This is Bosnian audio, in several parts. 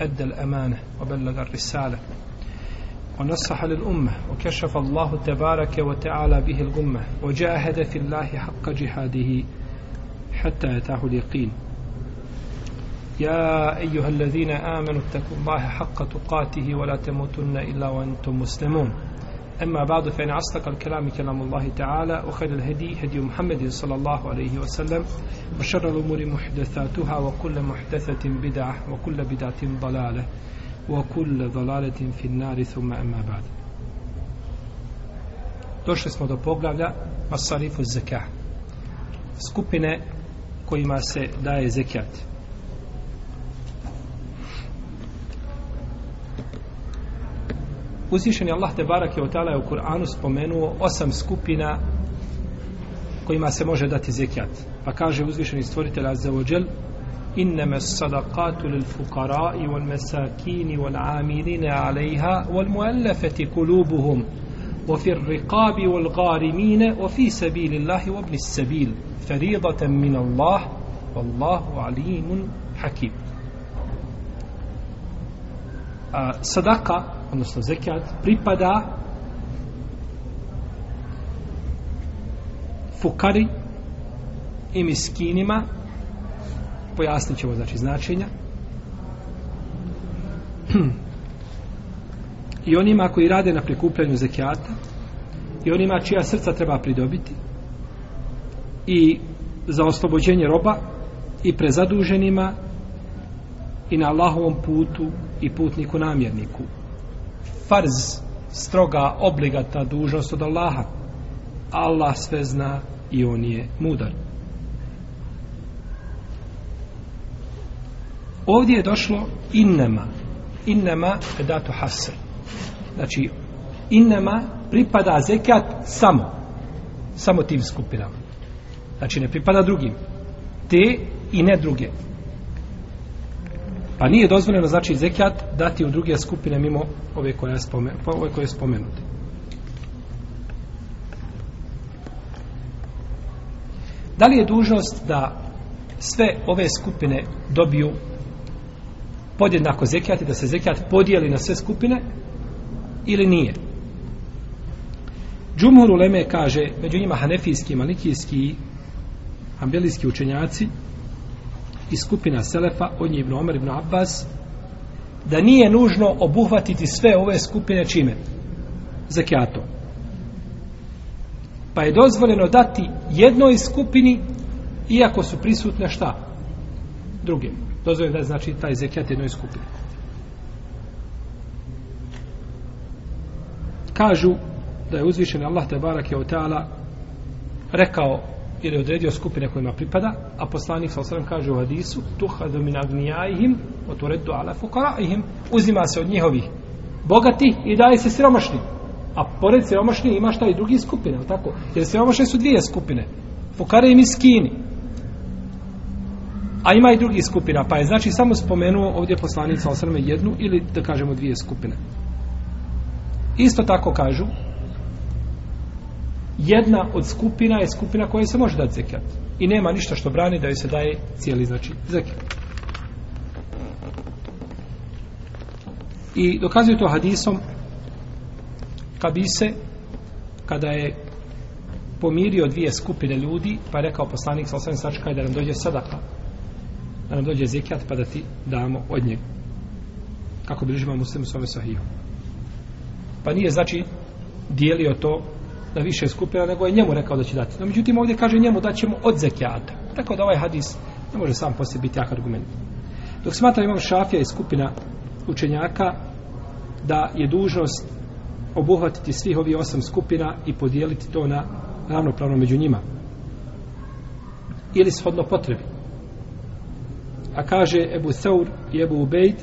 أدى الأمانة وبلغ الرسالة ونصح للأمة وكشف الله تبارك وتعالى به الغمة وجاهد في الله حق جهاده حتى يتاه اليقين. يا أيها الذين آمنوا اتقوا الله حق تقاته ولا تموتن إلا وأنتم مسلمون. أما بعد فإن أصدق الكلام كلام الله تعالى وخير الهدي هدي محمد صلى الله عليه وسلم وشر الأمور محدثاتها وكل محدثة بدعة وكل بدعة ضلالة وكل ضلالة في النار ثم أما بعد Došli smo do poglavlja Masarifu zekah. Skupine kojima se daje zekijat. Uzvišeni Allah te barake od je u Kur'anu spomenuo osam skupina kojima se može dati zekijat. Pa kaže uzvišeni stvoritelj Azza wa Jal إنما الصدقات للفقراء والمساكين والعاملين عليها والمؤلفة قلوبهم وفي الرقاب والغارمين وفي سبيل الله وابن السبيل فريضة من الله والله عليم حكيم صدقة odnosno zekat, pripada fukari i miskinima, pojasnit ćemo znači značenja, i onima koji rade na prikupljanju zekijata, i onima čija srca treba pridobiti, i za oslobođenje roba, i prezaduženima, i na Allahovom putu, i putniku namjerniku farz, stroga, obligatna dužnost od Allaha. Allah sve zna i on je mudar. Ovdje je došlo innema. Innema edatu hasr. Znači, innema pripada zekat samo. Samo tim skupinama. Znači, ne pripada drugim. Te i ne druge. Pa nije dozvoljeno znači zekijat dati u druge skupine mimo ove koje je spomen, pa ove koje je spomenute. Da li je dužnost da sve ove skupine dobiju podjednako zekijat i da se zekijat podijeli na sve skupine ili nije? Džumhur Uleme kaže, među njima hanefijski, malikijski i ambelijski učenjaci, i skupina Selefa, od njih Ibn Omer, Ibn Abbas, da nije nužno obuhvatiti sve ove skupine čime? Zakijatom. Pa je dozvoljeno dati jednoj skupini, iako su prisutne šta? Druge. Dozvoljeno da znači taj zekijat jednoj skupini. Kažu da je uzvišen Allah te barake je rekao jer je odredio skupine kojima pripada, a poslanik sa osram kaže u hadisu tuhadu min agnijajihim oturedu ala fukaraihim uzima se od njihovih bogati i daje se siromašni a pored siromašni ima šta i drugi skupine tako? jer siromašni su dvije skupine fukare i miskini. A ima i drugi skupina pa je znači samo spomenuo ovdje poslanik sa osram jednu ili da kažemo dvije skupine. Isto tako kažu jedna od skupina je skupina koja se može dati zekat. I nema ništa što brani da joj se daje cijeli znači zekat. I dokazuju to hadisom kad bi se kada je pomirio dvije skupine ljudi pa je rekao poslanik sa osam sačkaj da nam dođe sadaka da nam dođe zekat pa da ti damo od njega kako bližimo muslimu svome sahiju pa nije znači dijelio to na više skupina, nego je njemu rekao da će dati. No, međutim, ovdje kaže njemu da ćemo od zekijata. Tako da ovaj hadis ne može sam poslije biti jak argument. Dok smatra imam šafija i skupina učenjaka da je dužnost obuhvatiti svih ovih osam skupina i podijeliti to na ravnopravno među njima. Ili shodno potrebi. A kaže Ebu Saur i Ebu Ubejd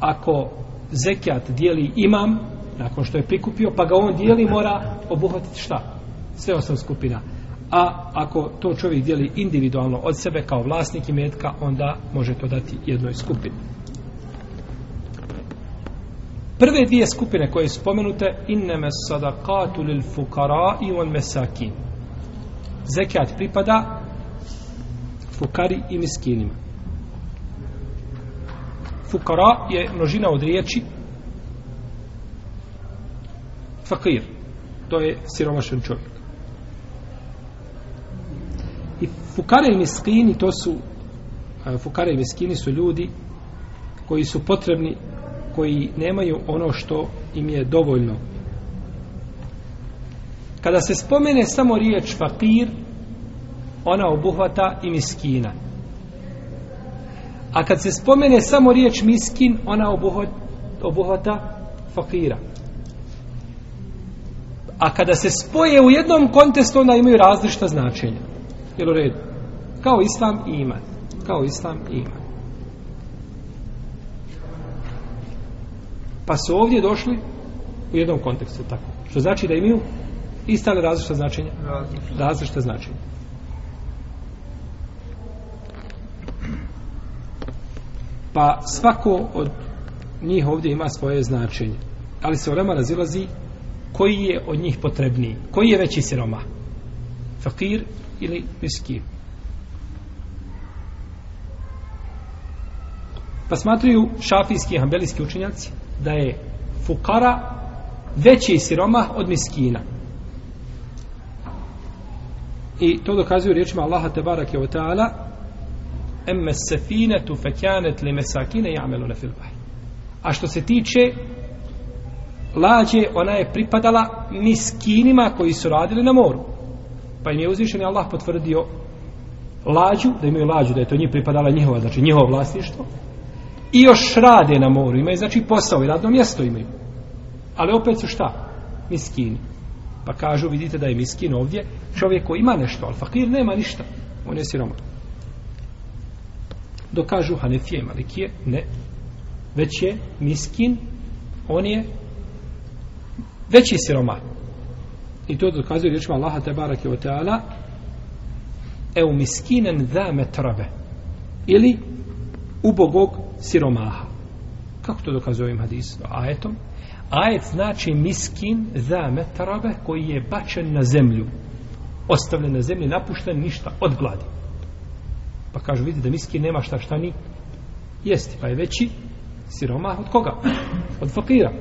ako zekijat dijeli imam, nakon što je prikupio, pa ga on dijeli, mora obuhvatiti šta? Sve osam skupina. A ako to čovjek dijeli individualno od sebe kao vlasnik imetka, onda može to dati jednoj skupini. Prve dvije skupine koje su spomenute inneme sadakatu lil fukara i on mesakin. Zekijat pripada fukari i miskinima. Fukara je množina od riječi fakir. To je siromašan čovjek. I fukare i miskini to su fukare i miskini su ljudi koji su potrebni koji nemaju ono što im je dovoljno. Kada se spomene samo riječ fakir, ona obuhvata i miskina. A kad se spomene samo riječ miskin, ona obuhvata, obuhvata fakira. A kada se spoje u jednom kontestu, onda imaju različita značenja. Jel u redu? Kao islam i iman. Kao islam i iman. Pa su ovdje došli u jednom kontekstu tako. Što znači da imaju ista li različita značenja? Različita, različita značenja. Pa svako od njih ovdje ima svoje značenje. Ali se orema razilazi koji je od njih potrebniji. Koji je veći siroma? Fakir ili miskin? Pa smatruju šafijski i hambelijski učenjaci da je fukara veći siroma od miskina. I to dokazuju riječima Allaha tebarake wa ta'ala emme sefinetu fekjanet li mesakine jamelune fil bahri A što se tiče lađe, ona je pripadala miskinima koji su radili na moru. Pa im je uzvišen Allah potvrdio lađu, da imaju lađu, da je to njih pripadala njihova, znači njihovo vlasništvo, i još rade na moru, imaju znači posao i radno mjesto imaju. Ali opet su šta? Miskini. Pa kažu, vidite da je miskin ovdje, čovjek koji ima nešto, ali fakir nema ništa. On je siroma. Dokažu Hanefije i Malikije, ne. Već je miskin, on je veći siroma. I to dokazuje riječima Allaha te barake o teala, eu miskinen da metrabe Ili ubogog siromaha. Kako to dokazuje ovim hadisom? Ajetom. Ajet znači miskin za metrabe koji je bačen na zemlju. Ostavljen na zemlji, napušten, ništa, od gladi. Pa kažu, vidi da miskin nema šta šta ni jesti. Pa je veći siromah od koga? Od fakira.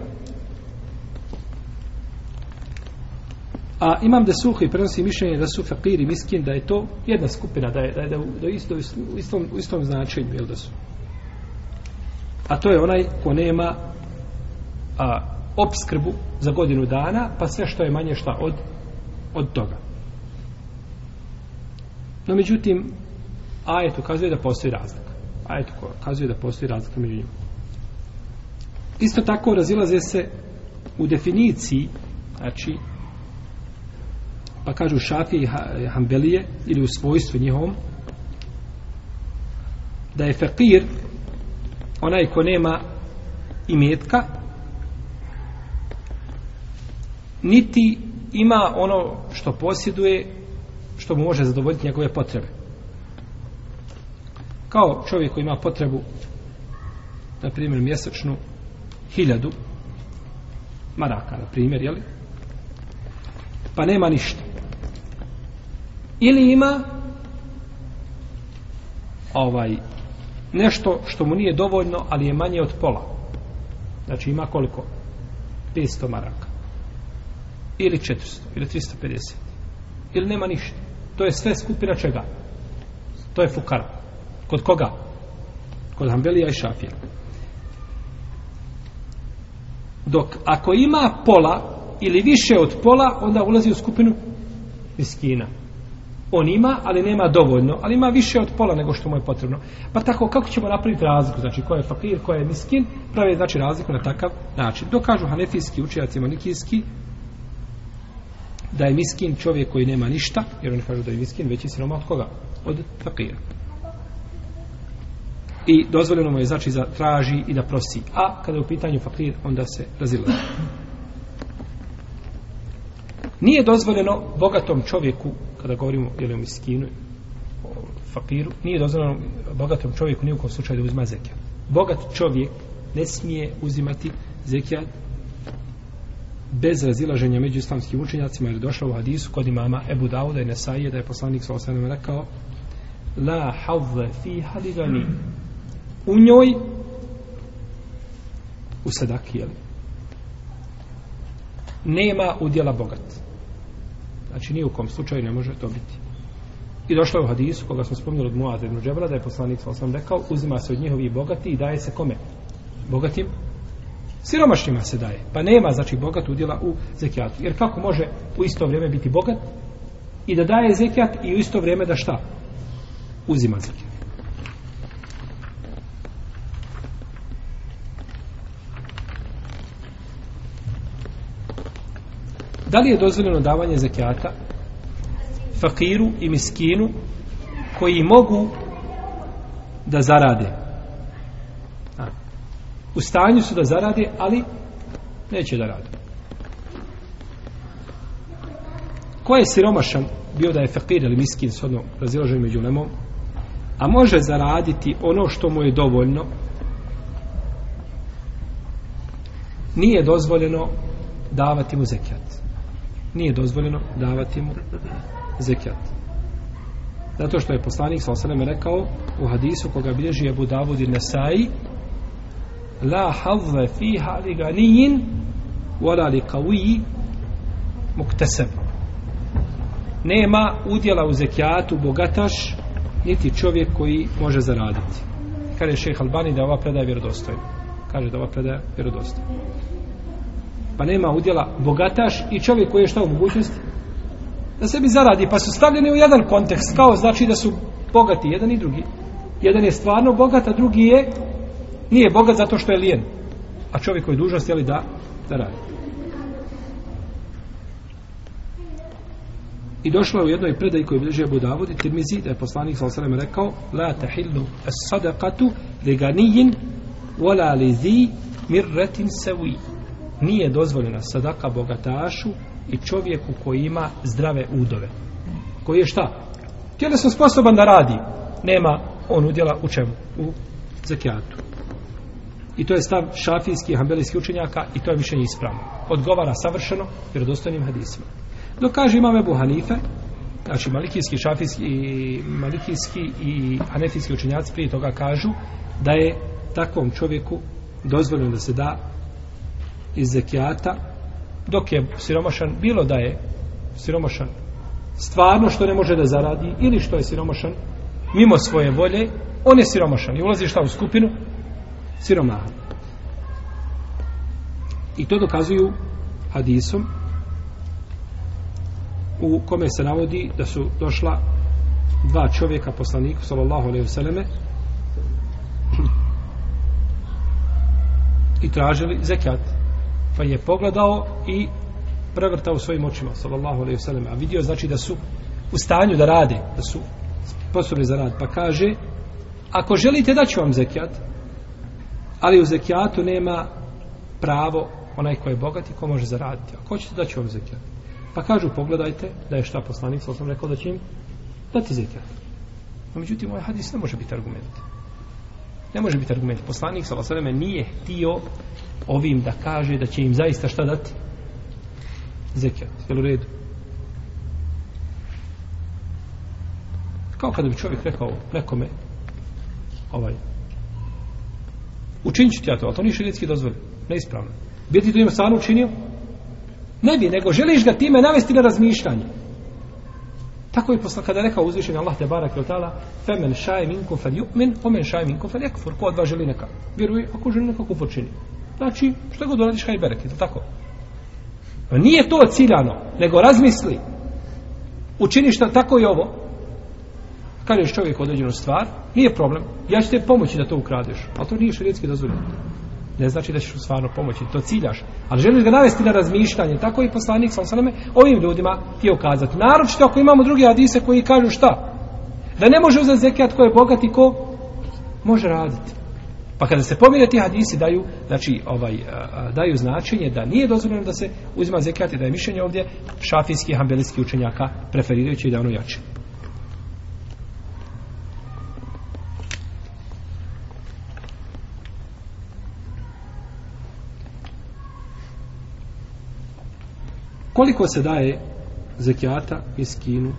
A imam da suhi prenosi mišljenje da su fakiri miskin, da je to jedna skupina, da je, da je, da je, da je isto, u istom, u istom značenju, jel da su a to je onaj ko nema a, obskrbu za godinu dana, pa sve što je manje šta od, od toga. No, međutim, ajet ukazuje da postoji razlika. Ajet ukazuje da postoji razlika među njima. Isto tako razilaze se u definiciji, znači, pa kažu šafije i hambelije, ili u svojstvu njihovom, da je fakir onaj ko nema imetka niti ima ono što posjeduje što mu može zadovoljiti njegove potrebe kao čovjek koji ima potrebu na primjer mjesečnu hiljadu maraka na primjer jeli? pa nema ništa ili ima ovaj nešto što mu nije dovoljno, ali je manje od pola. Znači ima koliko? 500 maraka. Ili 400, ili 350. Ili nema ništa. To je sve skupina čega? To je fukar. Kod koga? Kod Hanbelija i Šafija. Dok ako ima pola ili više od pola, onda ulazi u skupinu miskina on ima, ali nema dovoljno, ali ima više od pola nego što mu je potrebno. Pa tako, kako ćemo napraviti razliku? Znači, ko je fakir, ko je miskin, prave znači razliku na takav način. Dokažu hanefijski učenjaci manikijski da je miskin čovjek koji nema ništa, jer oni kažu da je miskin veći siroma od koga? Od fakira. i dozvoljeno mu je znači da traži i da prosi. A kada je u pitanju fakir, onda se razilazi. Nije dozvoljeno bogatom čovjeku, kada govorimo ili o miskinu, o fakiru, nije dozvoljeno bogatom čovjeku ni u kom slučaju da uzma zekijat. Bogat čovjek ne smije uzimati zekijat bez razilaženja među islamskim učenjacima jer došlo u hadisu kod imama Ebu Dauda i Nesaije da je poslanik sa osanem rekao la havle fi haligani u njoj u sadaki jeli nema udjela bogat znači ni u kom slučaju ne može to biti i došlo je u hadisu koga smo spomnili od Muad ibn Džebra da je poslanik sa osam rekao uzima se od njihovi bogati i daje se kome bogatim siromašnjima se daje. Pa nema, znači, bogat udjela u zekijatu. Jer kako može u isto vrijeme biti bogat i da daje zekijat i u isto vrijeme da šta? Uzima zekijat. Da li je dozvoljeno davanje zekijata fakiru i miskinu koji mogu da zarade u stanju su da zarade, ali neće da rade. Ko je siromašan, bio da je fakir ili miskin, s odno raziložen među lemom, a može zaraditi ono što mu je dovoljno, nije dozvoljeno davati mu zekijat. Nije dozvoljeno davati mu zekijat. Zato što je poslanik sa osaleme rekao u hadisu koga bilježi Abu Davud i Nesai, la havve fiha li ganijin wala li qawi muktasab nema udjela u zekijatu bogataš niti čovjek koji može zaraditi. Kaže šejh Albani da ova predaja vjerodostojna. Kaže da ova predaja vjerodostojna pa nema udjela bogataš i čovjek koji je šta u mogućnosti da sebi zaradi pa su stavljeni u jedan kontekst kao znači da su bogati jedan i drugi jedan je stvarno bogat a drugi je Nije bogat zato što je lijen. A čovjek koji je dužan stjeli da, da radi. I došlo je u jednoj predaji koju bliže Abu Davud i Tirmizi da je poslanik sa osaleme rekao La tahillu as sadaqatu li ganiyin wala li zi mirretin sawi. Nije dozvoljena sadaka bogatašu i čovjeku koji ima zdrave udove. Koji je šta? Tjelesno sposoban da radi. Nema on udjela u čemu? U zakijatu. I to je stav šafijski i hambelijski učenjaka i to je mišljenje ispravno. Odgovara savršeno vjerodostojnim hadisima. Dok kaže imam Ebu Hanife, znači malikijski, šafijski, i malikijski i hanefijski učenjaci prije toga kažu da je takvom čovjeku dozvoljeno da se da iz zekijata dok je siromašan, bilo da je siromašan stvarno što ne može da zaradi ili što je siromašan mimo svoje volje, on je siromašan i ulazi šta u skupinu siromaha. I to dokazuju hadisom u kome se navodi da su došla dva čovjeka poslaniku sallallahu alejhi ve selleme i tražili zekat pa je pogledao i prevrtao svojim očima sallallahu alejhi ve sellem a vidio znači da su u stanju da rade da su sposobni za rad pa kaže ako želite da ću vam zekat ali u zekijatu nema pravo onaj ko je bogat i ko može zaraditi. Ako hoćete da ću vam zekijat? Pa kažu, pogledajte da je šta poslanik, sa sam rekao da će im dati zekijat. No, međutim, ovaj hadis ne može biti argument. Ne može biti argument. Poslanik, sa nije htio ovim da kaže da će im zaista šta dati? Zekijat. Jel u redu? Kao kada bi čovjek rekao nekome ovaj, učinit ću ti ja to, ali to nije širijetski dozvoljeno, neispravno. Bi ti to ima stvarno učinio? Ne bi, nego želiš ga time navesti na razmišljanje. Tako je posla, kada je rekao uzvišenje Allah te barak ili tala, femen šaj minkum fel yu'min omen šaj minkum fel jekfur, ko od vas želi neka? Vjeruje, ako želi neka kupo počini? Znači, što god uradiš, haj berek, je tako? Pa nije to ciljano, nego razmisli. Učini šta, tako i ovo, kažeš čovjek određenu stvar, nije problem, ja ću te pomoći da to ukradeš, ali to nije širijetski dozvoljeno. Ne znači da ćeš mu stvarno pomoći, to ciljaš. Ali želiš ga navesti na razmišljanje, tako i poslanik sa osaname, ovim ljudima ti ukazati. Naročito ako imamo drugi hadise koji kažu šta? Da ne može uzeti zekijat ko je bogat i ko, može raditi. Pa kada se pomire ti hadisi daju, znači, ovaj, daju značenje da nije dozvoljeno da se uzima zekijat i da je mišljenje ovdje šafijski, hambelijski učenjaka preferirajući da ono jače. Koliko se daje zekijata, miskinu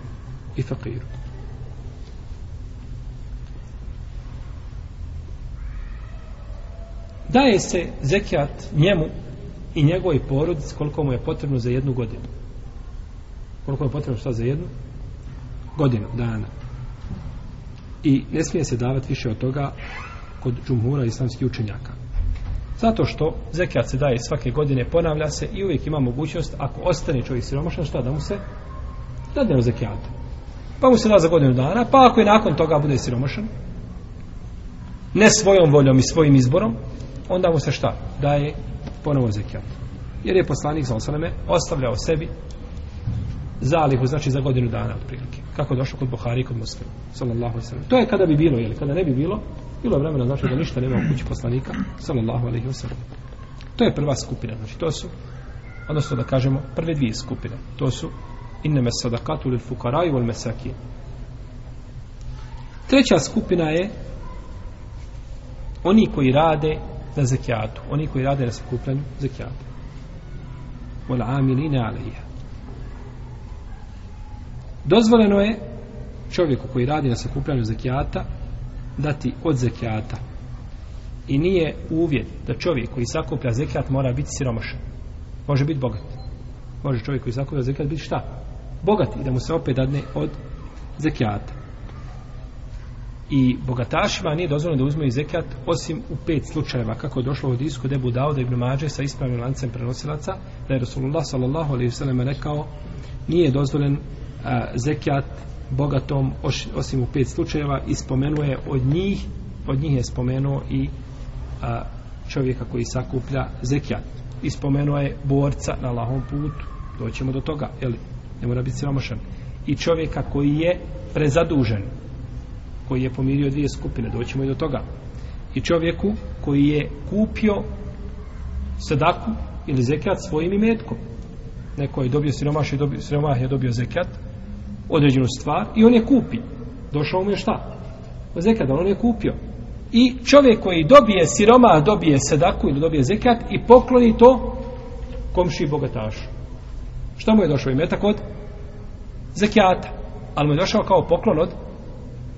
i fakiru? Daje se zekijat njemu i njegovoj porodici koliko mu je potrebno za jednu godinu. Koliko mu je potrebno šta za jednu? Godinu, dana. I ne smije se davati više od toga kod džumhura islamskih učenjaka. Zato što zekijat se daje svake godine, ponavlja se i uvijek ima mogućnost, ako ostane čovjek siromašan, šta da mu se dadne u zekijatu. Pa mu se da za godinu dana, pa ako je nakon toga bude siromašan, ne svojom voljom i svojim izborom, onda mu se šta? Daje ponovo zekijat. Jer je poslanik sa osaleme ostavljao sebi zalihu, znači za godinu dana otprilike. Kako je došlo kod Buhari i kod Muslima. Sallallahu alaihi To je kada bi bilo, jel? Kada ne bi bilo, bilo je vremena, znači da ništa nema u kući poslanika. Sallallahu alaihi wasallam. To je prva skupina. Znači to su, odnosno da kažemo, prve dvije skupine. To su inneme sadakatu lil fukaraju wal mesakin. Treća skupina je oni koji rade na zekijatu. Oni koji rade na sakupljanju zekijata. Wal amilina alaiha. Dozvoljeno je čovjeku koji radi na sakupljanju zekijata dati od zekijata. I nije uvjet da čovjek koji sakuplja zekijat mora biti siromašan. Može biti bogat. Može čovjek koji sakuplja zekijat biti šta? Bogat i da mu se opet dadne od zekijata. I bogatašima nije dozvoljeno da uzmeju zekijat osim u pet slučajeva kako je došlo od isku debu dao da ibn Mađe sa ispravnim lancem prenosilaca da je Rasulullah sallallahu alaihi sallam rekao nije dozvoljen a, zekijat bogatom osim u pet slučajeva i spomenuje od njih od njih je spomenuo i a, čovjeka koji sakuplja zekijat. I spomenuo je borca na lahom putu. Doćemo do toga jeli, ne mora biti siromašan. I čovjeka koji je prezadužen koji je pomirio dvije skupine. Doćemo i do toga. I čovjeku koji je kupio sedaku ili zekijat svojim imetkom. Neko je dobio siromaš i dobio, siromah je dobio zekijat određenu stvar i on je kupi. Došao mu je šta? Zekat, on je kupio. I čovjek koji dobije siroma, dobije sedaku ili dobije zekat i pokloni to komši bogatašu. Šta mu je došao imetak od? Zekijata. Ali mu je došao kao poklon od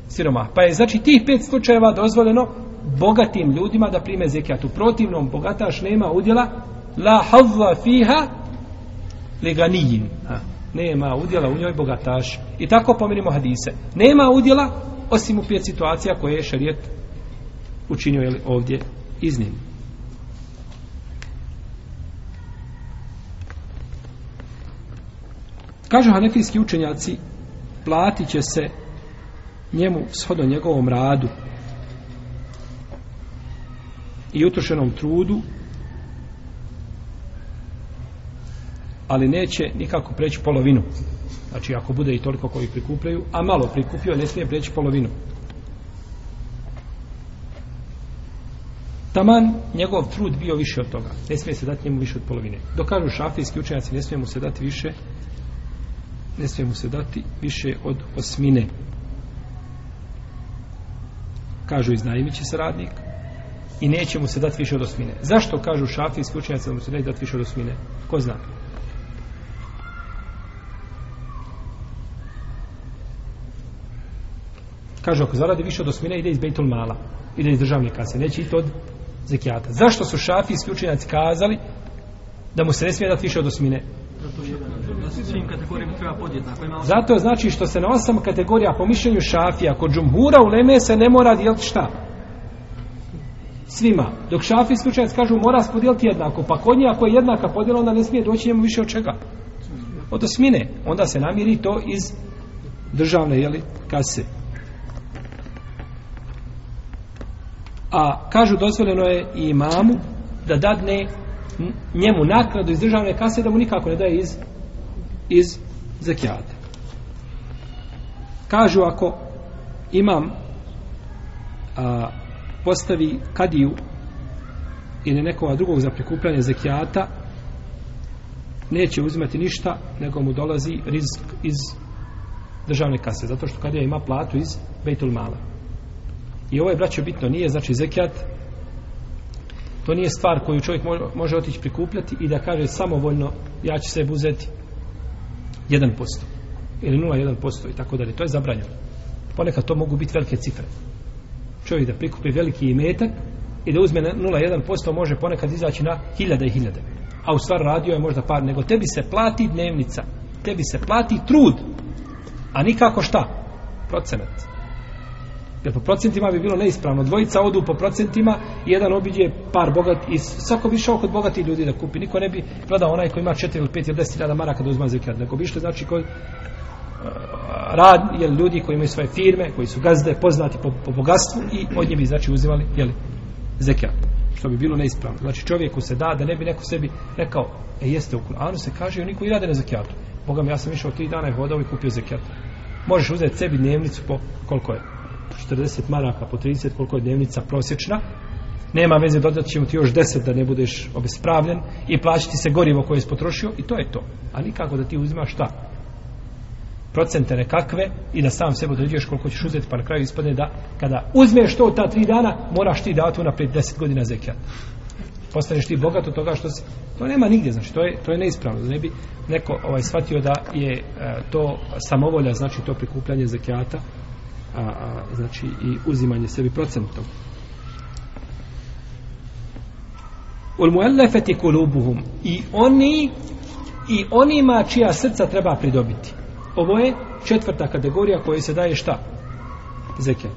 siroma. Pa je znači tih pet slučajeva dozvoljeno bogatim ljudima da prime zekijat. U protivnom bogataš nema udjela la havva fiha leganijin. Ha nema udjela u njoj bogataš. I tako pomenimo hadise. Nema udjela osim u pet situacija koje je šarijet učinio jeli, ovdje iznim. Kažu hanefijski učenjaci platit će se njemu shodno njegovom radu i utrošenom trudu ali neće nikako preći polovinu. Znači, ako bude i toliko koji prikupljaju, a malo prikupio, ne smije preći polovinu. Taman, njegov trud bio više od toga. Ne smije se dati njemu više od polovine. Dokažu šafijski učenjaci, ne smije mu se dati više ne smije mu se dati više od osmine. Kažu, iznajmit će se radnik i neće mu se dati više od osmine. Zašto kažu šafijski učenjaci da mu se neće dati više od osmine? Ko zna? Kaže, ako zaradi više od osmine, ide iz Bejtul Mala. Ide iz državne kase. Neće iti od zekijata. Zašto su šafijski učenjaci kazali da mu se ne smije dati više od osmine? Zato znači što se na osam kategorija po mišljenju šafija kod džumhura u Leme se ne mora dijeliti šta? Svima. Dok šafijski učenjaci kažu mora se podijeliti jednako. Pa kod njih ako je jednaka podjela onda ne smije doći njemu više od čega? Od osmine. Onda se namiri to iz državne jeli, kase. A kažu dozvoljeno je i imamu da dadne njemu nakladu iz državne kase da mu nikako ne daje iz iz zakijata kažu ako imam a, postavi kadiju ili nekoga drugog za prikupljanje zekijata neće uzimati ništa nego mu dolazi rizik iz državne kase zato što kadija ima platu iz Bejtul Mala i ovo je braćo bitno. Nije znači zekijat. To nije stvar koju čovjek može otići prikupljati i da kaže samovoljno ja ću se uzeti 1% ili 0,1% i tako dalje. To je zabranjeno. Ponekad to mogu biti velike cifre. Čovjek da prikupi veliki imetak i da uzme 0,1% može ponekad izaći na hiljade i hiljade. A u stvar radio je možda par nego tebi se plati dnevnica. Tebi se plati trud a nikako šta? Procenat jer po procentima bi bilo neispravno dvojica odu po procentima jedan obiđe par bogat i svako bi išao kod bogati ljudi da kupi niko ne bi gledao onaj koji ima 4 ili 5 ili 10 hiljada maraka da uzma zekat nego bi išli znači koji eh, rad, jel, ljudi koji imaju svoje firme, koji su gazde, poznati po, po bogatstvu i od njih bi, znači, uzimali, jel, zekijat. Što bi bilo neispravno. Znači, čovjeku se da, da ne bi neko sebi rekao, e, jeste u Kur'anu se kaže, oni koji rade na zekijatu. Boga mi, ja sam išao tri dana i hodao i kupio zekijat. Možeš uzeti sebi dnevnicu po, koliko je? 40 maraka, po 30, koliko je dnevnica prosječna. Nema veze, dodat ćemo ti još 10 da ne budeš obespravljen i plaćati se gorivo koje je potrošio i to je to. A nikako da ti uzimaš šta? procente nekakve i da sam sebe određuješ koliko ćeš uzeti pa na kraju ispadne da kada uzmeš to ta tri dana moraš ti dati unaprijed deset godina zekijat postaneš ti bogat od toga što si to nema nigdje znači to je, to je neispravno da ne bi neko ovaj shvatio da je e, to samovolja znači to prikupljanje zekijata a, a, znači i uzimanje sebi procentom ul muallafati kulubuhum i oni i onima čija srca treba pridobiti Ovo je četvrta kategorija koja se daje šta? Zekijat.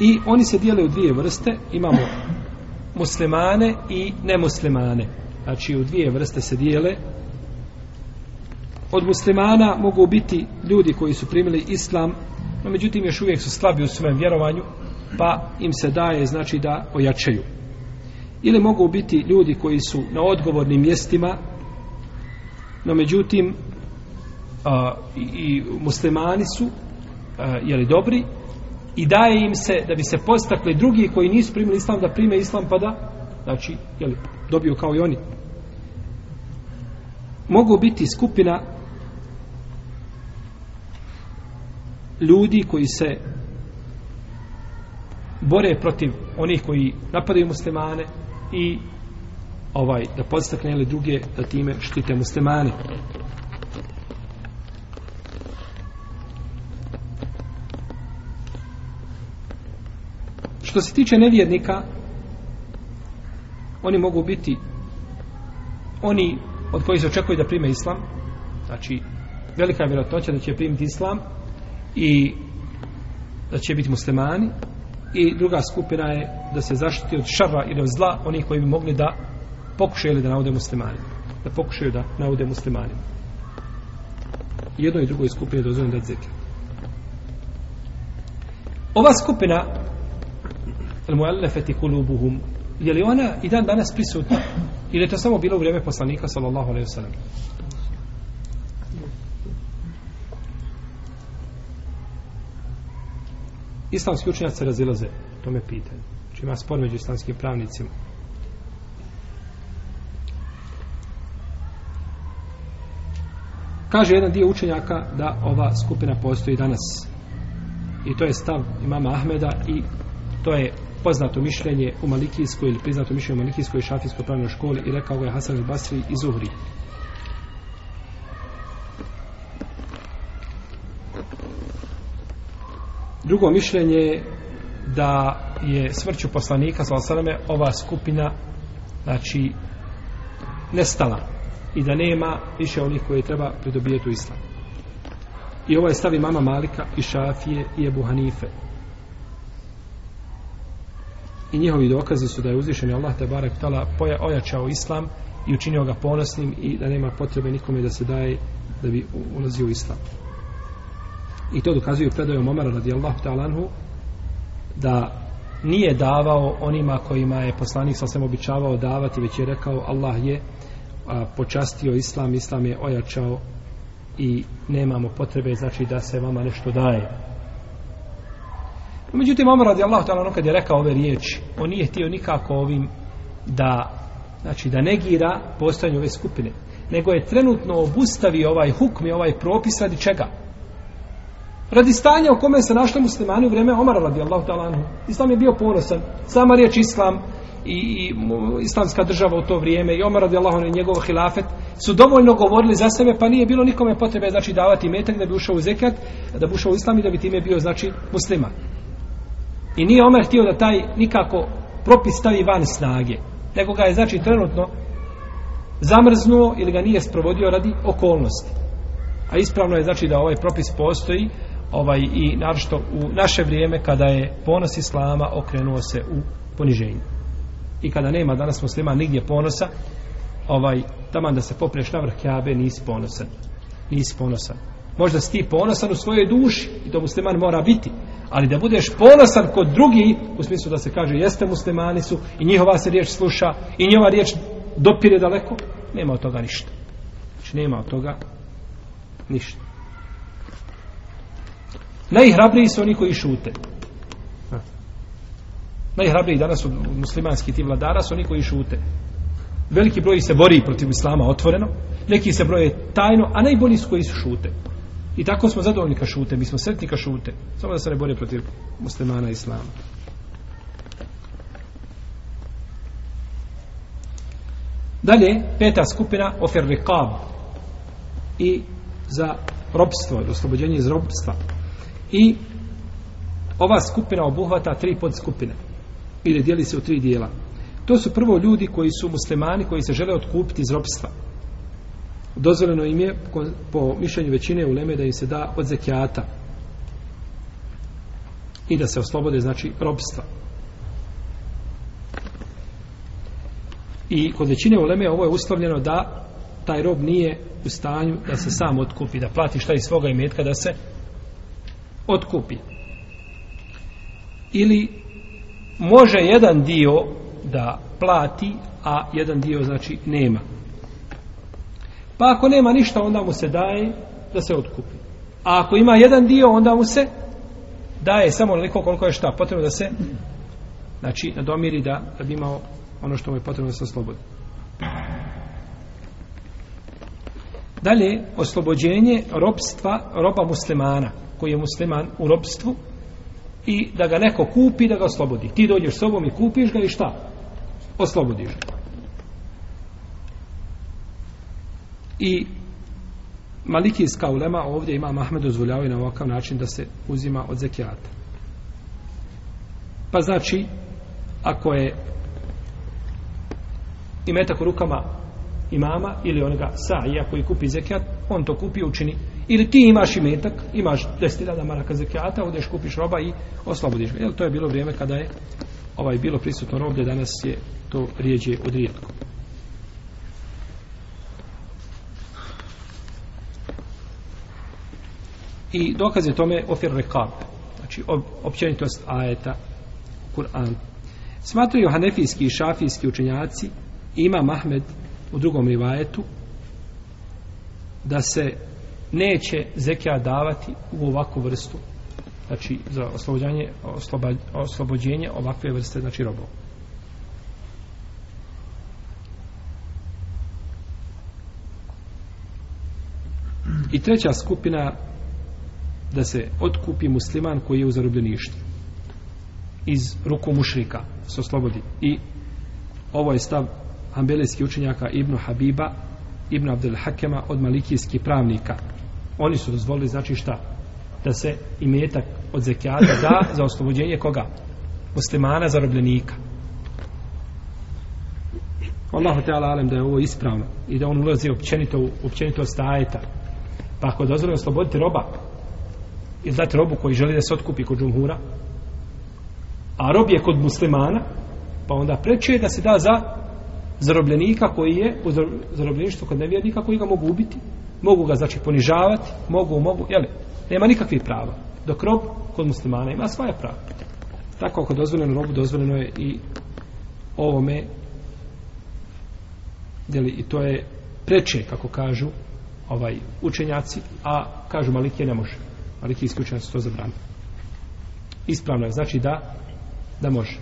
I oni se dijele u dvije vrste. Imamo muslimane i nemuslimane. Znači u dvije vrste se dijele. Od muslimana mogu biti ljudi koji su primili islam, no međutim još uvijek su slabi u svojem vjerovanju, pa im se daje znači da ojačaju. Ili mogu biti ljudi koji su na odgovornim mjestima, no međutim a, i, i muslimani su a, jeli dobri i daje im se da bi se postakli drugi koji nisu primili islam da prime islam pa da znači jeli, dobiju kao i oni mogu biti skupina ljudi koji se bore protiv onih koji napadaju muslimane i ovaj da podstakne ili druge da time štite muslimane. Što se tiče nevjernika, oni mogu biti oni od kojih se očekuje da prime islam, znači velika je vjerojatnoća da će primiti islam i da će biti muslimani. I druga skupina je da se zaštiti od šarva ili od zla onih koji bi mogli da pokušaju da naude muslimani da pokušaju da naude muslimani jednoj i drugoj skupini dozvoljeno da zekre ova skupina al-muallafati kulubuhum je li ona i dan danas prisutna ili je to samo bilo u vrijeme poslanika sallallahu alejhi ve sellem Islamski učenjaci se razilaze tome pitanje. Znači ima spor među islamskim pravnicima. Kaže jedan dio učenjaka da ova skupina postoji danas. I to je stav imama Ahmeda i to je poznato mišljenje u Malikijskoj ili priznato mišljenje u Malikijskoj šafijskoj pravnoj školi i rekao ga je Hasan al-Basri iz Uhri. Drugo mišljenje je da je smrću poslanika sallallahu ova skupina znači nestala i da nema više onih koji treba pridobijeti u islam. I ovo je stavi mama Malika i Šafije i Ebu Hanife. I njihovi dokazi su da je uzvišen Allah te barek tala ojačao islam i učinio ga ponosnim i da nema potrebe nikome da se daje da bi ulazio u islam. I to dokazuju predajom Omara radijallahu ta'alanhu da nije davao onima kojima je poslanik sasvim običavao davati, već je rekao Allah je a, počastio islam, islam je ojačao i nemamo potrebe znači da se vama nešto daje. Međutim, Omar radi ta'ala ono kad je rekao ove riječi, on nije htio nikako ovim da, znači, da negira postojanje ove skupine, nego je trenutno obustavio ovaj hukm i ovaj propis radi čega? Radi stanja u kome se našli muslimani u vrijeme Omara radijallahu ta'ala anhu. Islam je bio ponosan. Sama riječ Islam i, i islamska država u to vrijeme i Omar radijallahu anhu i njegov hilafet su dovoljno govorili za sebe pa nije bilo nikome potrebe znači davati metak da bi ušao u zekat, da bi ušao u islam i da bi time bio znači musliman. I nije Omer htio da taj nikako propis stavi van snage. Nego ga je znači trenutno zamrznuo ili ga nije sprovodio radi okolnosti. A ispravno je znači da ovaj propis postoji ovaj i naročito u naše vrijeme kada je ponos islama okrenuo se u poniženju. I kada nema danas muslima nigdje ponosa, ovaj taman da se popreš na vrh Kabe nisi ponosan. Nisi ponosan. Možda si ti ponosan u svojoj duši i to musliman mora biti. Ali da budeš ponosan kod drugi, u smislu da se kaže jeste muslimani su i njihova se riječ sluša i njihova riječ dopire daleko, nema od toga ništa. Znači nema od toga ništa. Najhrabriji su oni koji šute. Najhrabriji danas su muslimanski ti vladara su oni koji šute. Veliki broj se bori protiv islama otvoreno, neki se broje tajno, a najbolji su koji su šute. I tako smo zadovoljni ka šute, mi smo sretni ka šute, samo da se ne bore protiv muslimana i islama. Dalje, peta skupina, ofer rikab. I za robstvo, oslobođenje iz robstva. I ova skupina obuhvata tri podskupine. Ili dijeli se u tri dijela. To su prvo ljudi koji su muslimani, koji se žele otkupiti iz robstva. Dozvoljeno im je, po mišljenju većine uleme, da im se da od zekijata. I da se oslobode, znači, robstva. I kod većine uleme ovo je uslovljeno da taj rob nije u stanju da se sam otkupi, da plati šta iz svoga imetka da se otkupi. Ili može jedan dio da plati, a jedan dio znači nema. Pa ako nema ništa, onda mu se daje da se otkupi. A ako ima jedan dio, onda mu se daje samo onoliko koliko je šta. Potrebno da se znači nadomiri da, da bi imao ono što mu je potrebno da se oslobodi. Dalje, oslobođenje robstva roba muslimana, koji je musliman u robstvu i da ga neko kupi, da ga oslobodi. Ti dođeš sobom i kupiš ga i šta? Oslobodiš ga. I Malikijska ulema ovdje ima Mahmed dozvoljavaju na ovakav način da se uzima od zekijata. Pa znači, ako je imetak u rukama imama ili onoga saija koji kupi zekijat, on to kupi učini. Ili ti imaš imetak, imaš 10.000 maraka zekijata, odeš kupiš roba i oslobodiš ga. Jel, to je bilo vrijeme kada je ovaj bilo prisutno roblje, danas je to rijeđe od rijetko. I dokaz je tome ofir rekab, znači općenitost ajeta Kur'an. Smatraju hanefijski i šafijski učenjaci ima Mahmed u drugom rivajetu da se neće zekija davati u ovakvu vrstu znači za oslobođenje oslobođenje ovakve vrste znači robova. I treća skupina da se otkupi musliman koji je u zarobljeništvu. Iz ruku mušrika se oslobodi. I ovo je stav ambelijskih učenjaka Ibnu Habiba Ibnu Abdel Hakema od malikijskih pravnika oni su dozvolili znači šta? Da se imetak od zekijata da za oslobođenje koga? Muslimana zarobljenika. Allahu te alem da je ovo ispravno i da on ulazi općenito u općenito stajeta pa ako dozvoli osloboditi roba ili dati robu koji želi da se otkupi kod džumhura a rob je kod muslimana pa onda preče da se da za zarobljenika koji je u zarobljeništvu kod nevjernika koji ga mogu ubiti mogu ga znači ponižavati mogu, mogu, jel nema nikakvih prava. Dok rob kod muslimana ima svoje prava. Tako ako dozvoljeno robu dozvoljeno je i ovome jeli, i to je preče kako kažu ovaj učenjaci a kažu Malikije ne može. Malikijski učenjaci to zabrani. Ispravno je, znači da da može.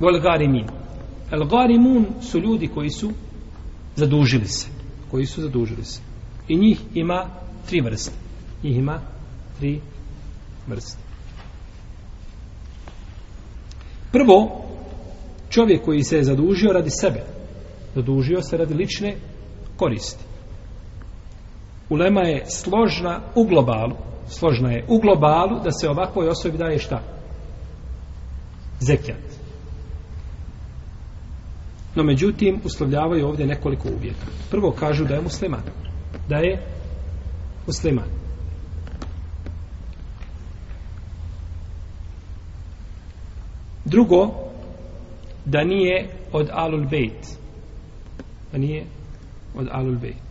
Vol garimin. El garimun su ljudi koji su zadužili se. Koji su zadužili se. I njih ima tri vrste. Njih ima tri vrste. Prvo, čovjek koji se je zadužio radi sebe. Zadužio se radi lične koristi. Ulema je složna u globalu. Složna je u globalu da se ovakvoj osobi daje šta? Zekijat. No međutim, uslovljavaju ovdje nekoliko uvjeta. Prvo kažu da je musliman. Da je musliman. Drugo, da nije od alul bejt. Da nije od alul bejt.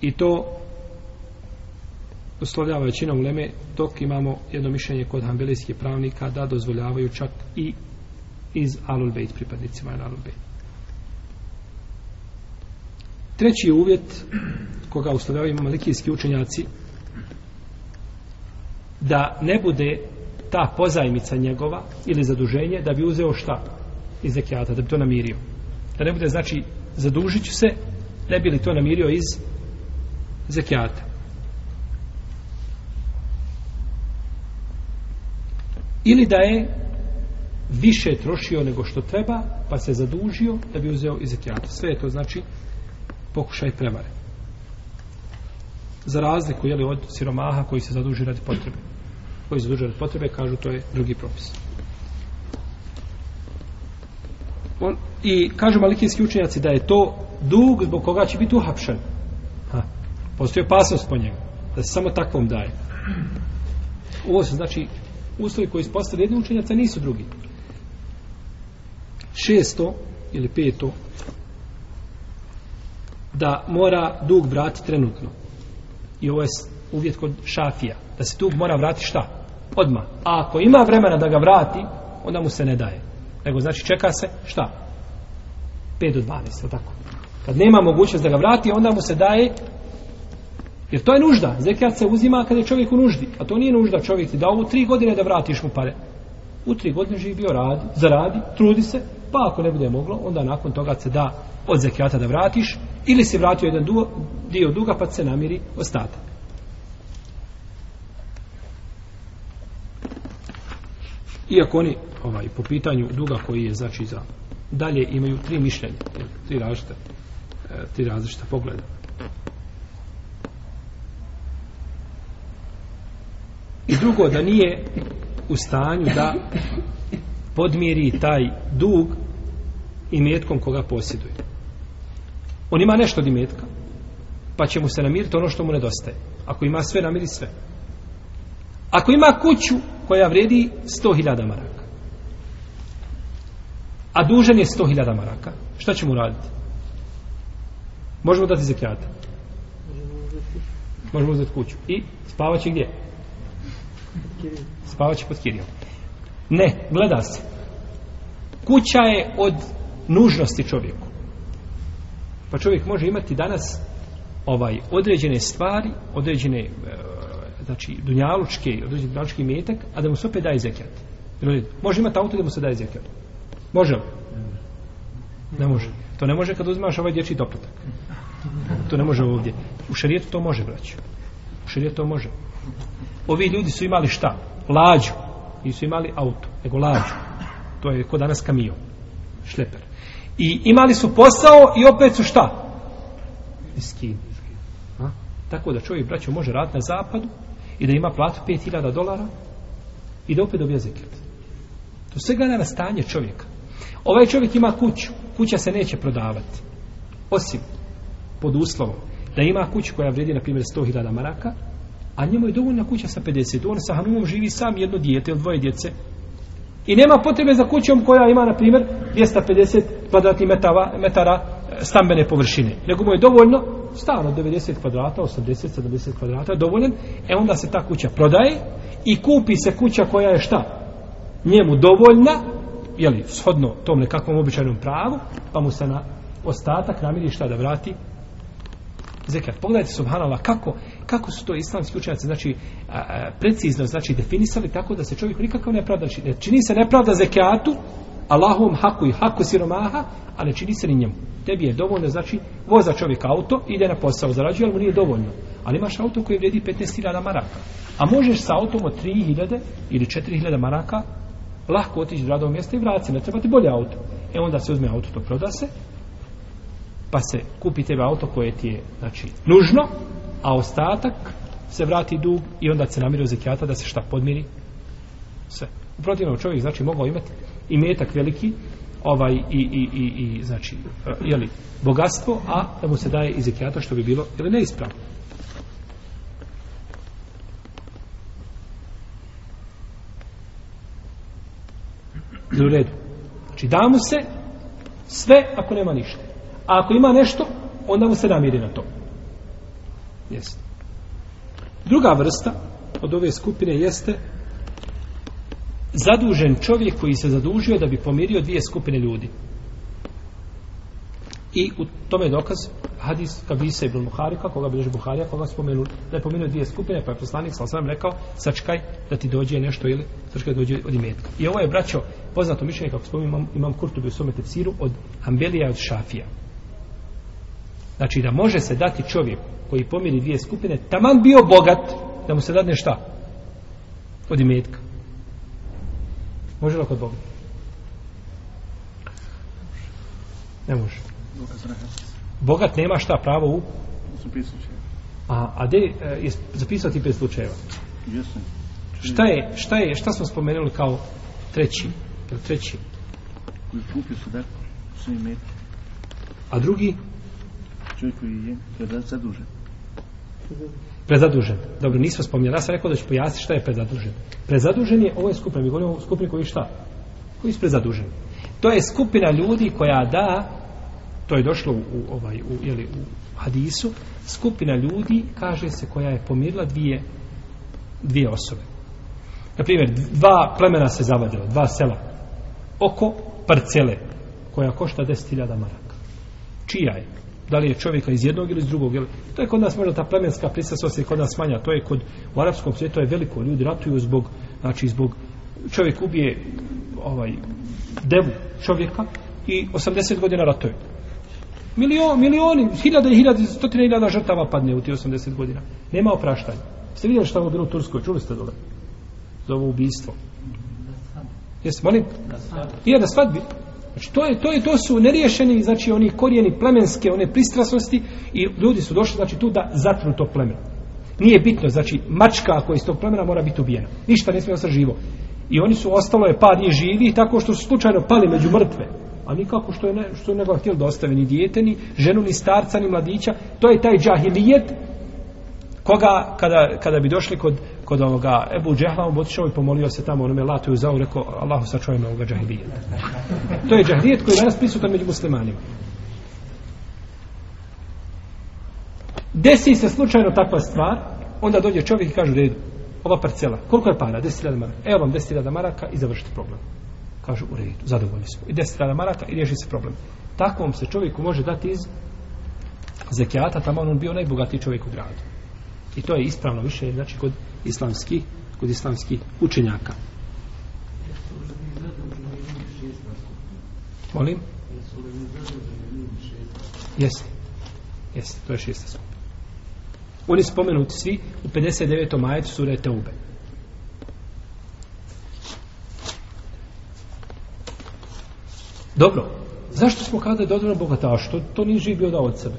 I to uslovljava većina uleme, dok imamo jedno mišljenje kod hambelijskih pravnika da dozvoljavaju čak i iz alul bejt pripadnicima alul bejt. Treći uvjet koga uslovljavaju malikijski učenjaci da ne bude ta pozajmica njegova ili zaduženje da bi uzeo šta iz zekijata, da bi to namirio. Da ne bude znači zadužit ću se ne bi li to namirio iz zekijata. Ili da je više trošio nego što treba, pa se zadužio da bi uzeo iz zekijata. Sve je to znači pokušaj prevare. Za razliku jeli, od siromaha koji se zaduži radi potrebe. Koji se zaduži radi potrebe, kažu to je drugi propis. On, I kažu malikijski učenjaci da je to dug zbog koga će biti uhapšen. Ha. Postoji opasnost po njega. Da se samo takvom daje. Ovo su znači uslovi koji ispostavili jedni učenjaca nisu drugi. Šesto ili peto da mora dug vratiti trenutno. I ovo je uvjet kod šafija. Da se dug mora vratiti šta? Odma. A ako ima vremena da ga vrati, onda mu se ne daje. Nego znači čeka se šta? 5 do 12, tako. Kad nema mogućnost da ga vrati, onda mu se daje jer to je nužda. Zekijat se uzima kada je čovjek u nuždi. A to nije nužda čovjek ti da u tri godine da vratiš mu pare. U tri godine živi bio radi, zaradi, trudi se, pa ako ne bude moglo, onda nakon toga se da od zekijata da vratiš, ili si vratio jedan duo, dio duga pa se namiri ostatak. Iako oni ovaj, po pitanju duga koji je znači za dalje imaju tri mišljenja, tri različita, e, tri različita pogleda. I drugo, da nije u stanju da podmiri taj dug i metkom koga posjeduje. On ima nešto od imetka, pa će mu se namiriti ono što mu nedostaje. Ako ima sve, namiri sve. Ako ima kuću koja vredi 100.000 maraka, a dužan je 100.000 maraka, šta će mu raditi? Možemo dati zekijata. Možemo uzeti kuću. I spavaće gdje? Spavaće pod kirijom. Ne, gleda se. Kuća je od nužnosti čovjeku. Pa čovjek može imati danas ovaj određene stvari, određene e, znači dunjalučke, određeni dunjalučki metak, a da mu se opet daje zekijat. Može imati auto da mu se daje zekijat. Može li? Ne može. To ne može kad uzmaš ovaj dječji doplatak. To ne može ovdje. U šarijetu to može, braću. U šarijetu to može. Ovi ljudi su imali šta? Lađu. Nisu imali auto, nego lađu. To je kod danas kamion. Šleper. I imali su posao i opet su šta? Miskin. A? Tako da čovjek, braćo, može raditi na zapadu i da ima platu 5000 dolara i da opet dobija zekret. To sve gleda na stanje čovjeka. Ovaj čovjek ima kuću. Kuća se neće prodavati. Osim pod uslovom da ima kuću koja vredi, na primjer, 100.000 maraka, a njemu je dovoljna kuća sa 50. On sa Hanumom živi sam jedno dijete ili dvoje djece. I nema potrebe za kućom koja ima, na primjer, 250 kvadratnih metara, metara e, stambene površine. Nego mu je dovoljno stano 90 kvadrata, 80, 70 kvadrata, dovoljen. E onda se ta kuća prodaje i kupi se kuća koja je šta? Njemu dovoljna, jeli, shodno tom nekakvom običajnom pravu, pa mu se na ostatak namiri šta da vrati? zekat. Pogledajte subhanallah kako, kako su to islamski učenjaci znači a, a, precizno znači definisali tako da se čovjek nikakav nepravda čini. Znači, ne čini se nepravda zekatu Allahovom haku i haku siromaha, a ne čini se ni njemu. Tebi je dovoljno, znači, voza čovjek auto, ide na posao, zarađuje, ali mu nije dovoljno. Ali imaš auto koji vredi 15.000 maraka. A možeš sa autom od 3.000 ili 4.000 maraka lahko otići do radovog mjesta i vrati ne treba ti bolje auto. E onda se uzme auto, to proda se, pa se kupi tebe auto koje ti je, znači, nužno, a ostatak se vrati dug i onda se namiri u zekijata da se šta podmiri sve. U protivnom čovjek, znači, mogao imati i metak veliki, ovaj, i, i, i, i znači, e, je li bogatstvo, a da mu se daje iz zekijata što bi bilo, ili neispravno. u redu. Znači da mu se sve ako nema ništa. A ako ima nešto, onda mu se namiri na to. Jeste. Druga vrsta od ove skupine jeste zadužen čovjek koji se zadužio da bi pomirio dvije skupine ljudi. I u tome je dokaz hadis Kabisa ibn Muharika, koga bilježi Buharija, koga spomenu, da je pomenuo dvije skupine, pa je poslanik sa osam rekao, sačkaj da ti dođe nešto ili sačkaj da dođe od imetka. I ovo je, braćo, poznato mišljenje, kako spomenu, imam, imam Kurtubi u svome tefsiru, od Ambelija od Šafija. Znači, da može se dati čovjek koji pomiri dvije skupine, taman bio bogat, da mu se dadne šta? Od imetka. Može li kod Boga? Ne može. Bogat nema šta pravo u? A, a de je zapisati pet slučajeva? Šta je, šta je, šta smo spomenuli kao treći? Jel treći? Koji kupio su dako, sve imeti. A drugi? Čovjek koji je prezadužen. Prezadužen. Dobro, nismo spomenuli. Ja sam rekao da ću pojasniti šta je prezadužen. Prezadužen je, ovo je skupina, mi govorimo o skupini koji šta? Koji je prezadužen. To je skupina ljudi koja da, to je došlo u, u, ovaj, u, jeli, u hadisu, skupina ljudi, kaže se, koja je pomirila dvije, dvije osobe. Naprimjer, dva plemena se zavadila, dva sela, oko parcele, koja košta 10.000 maraka. Čija je? Da li je čovjeka iz jednog ili iz drugog? Jel? To je kod nas možda ta plemenska prisasnost je kod nas manja. To je kod, u arapskom svijetu je veliko. Ljudi ratuju zbog, znači zbog, čovjek ubije ovaj, devu čovjeka i 80 godina ratuje. Milion, milioni, hiljade i hiljade, stotine hiljada žrtava padne u ti 80 godina. Nema opraštanja. Ste vidjeli šta je bilo u Turskoj? Čuli ste dole? Za ovo ubijstvo. Jeste, molim? Nije na svadbi. Znači, to, je, to, je, to su neriješeni, znači, oni korijeni plemenske, one pristrasnosti i ljudi su došli, znači, tu da zatru to plemeno. Nije bitno, znači, mačka ako je iz tog plemena mora biti ubijena. Ništa ne smije ostati živo. I oni su, ostalo je par njih živi, tako što su slučajno pali među mrtve. A nikako što je, ne, što je nego htjeli da ostave ni dijete, ni ženu, ni starca, ni mladića. To je taj džahilijet koga, kada, kada bi došli kod, kod ovoga Ebu Džehla, on otišao i pomolio se tamo, onome latu i uzao, rekao, Allahu sačuvaj me ovoga džahilijeta. To je džahilijet koji je danas prisutan među muslimanima. Desi se slučajno takva stvar, onda dođe čovjek i kaže u redu, ova parcela, koliko je para? 10.000 maraka. Evo vam 10.000 maraka i završite problem. Kažu u redu, zadovoljni smo. I 10.000 maraka i riješi se problem. Takvom se čovjeku može dati iz zekijata, tamo on bio najbogatiji čovjek u gradu. I to je ispravno više, znači, kod islamskih, kod islamskih učenjaka. Molim? Jeste. Jeste, to je šesta skupina. Oni spomenuti svi u 59. majetu sure Teube. Dobro, zašto smo kada je dodano bogataš? To, to nije živio da od sebe.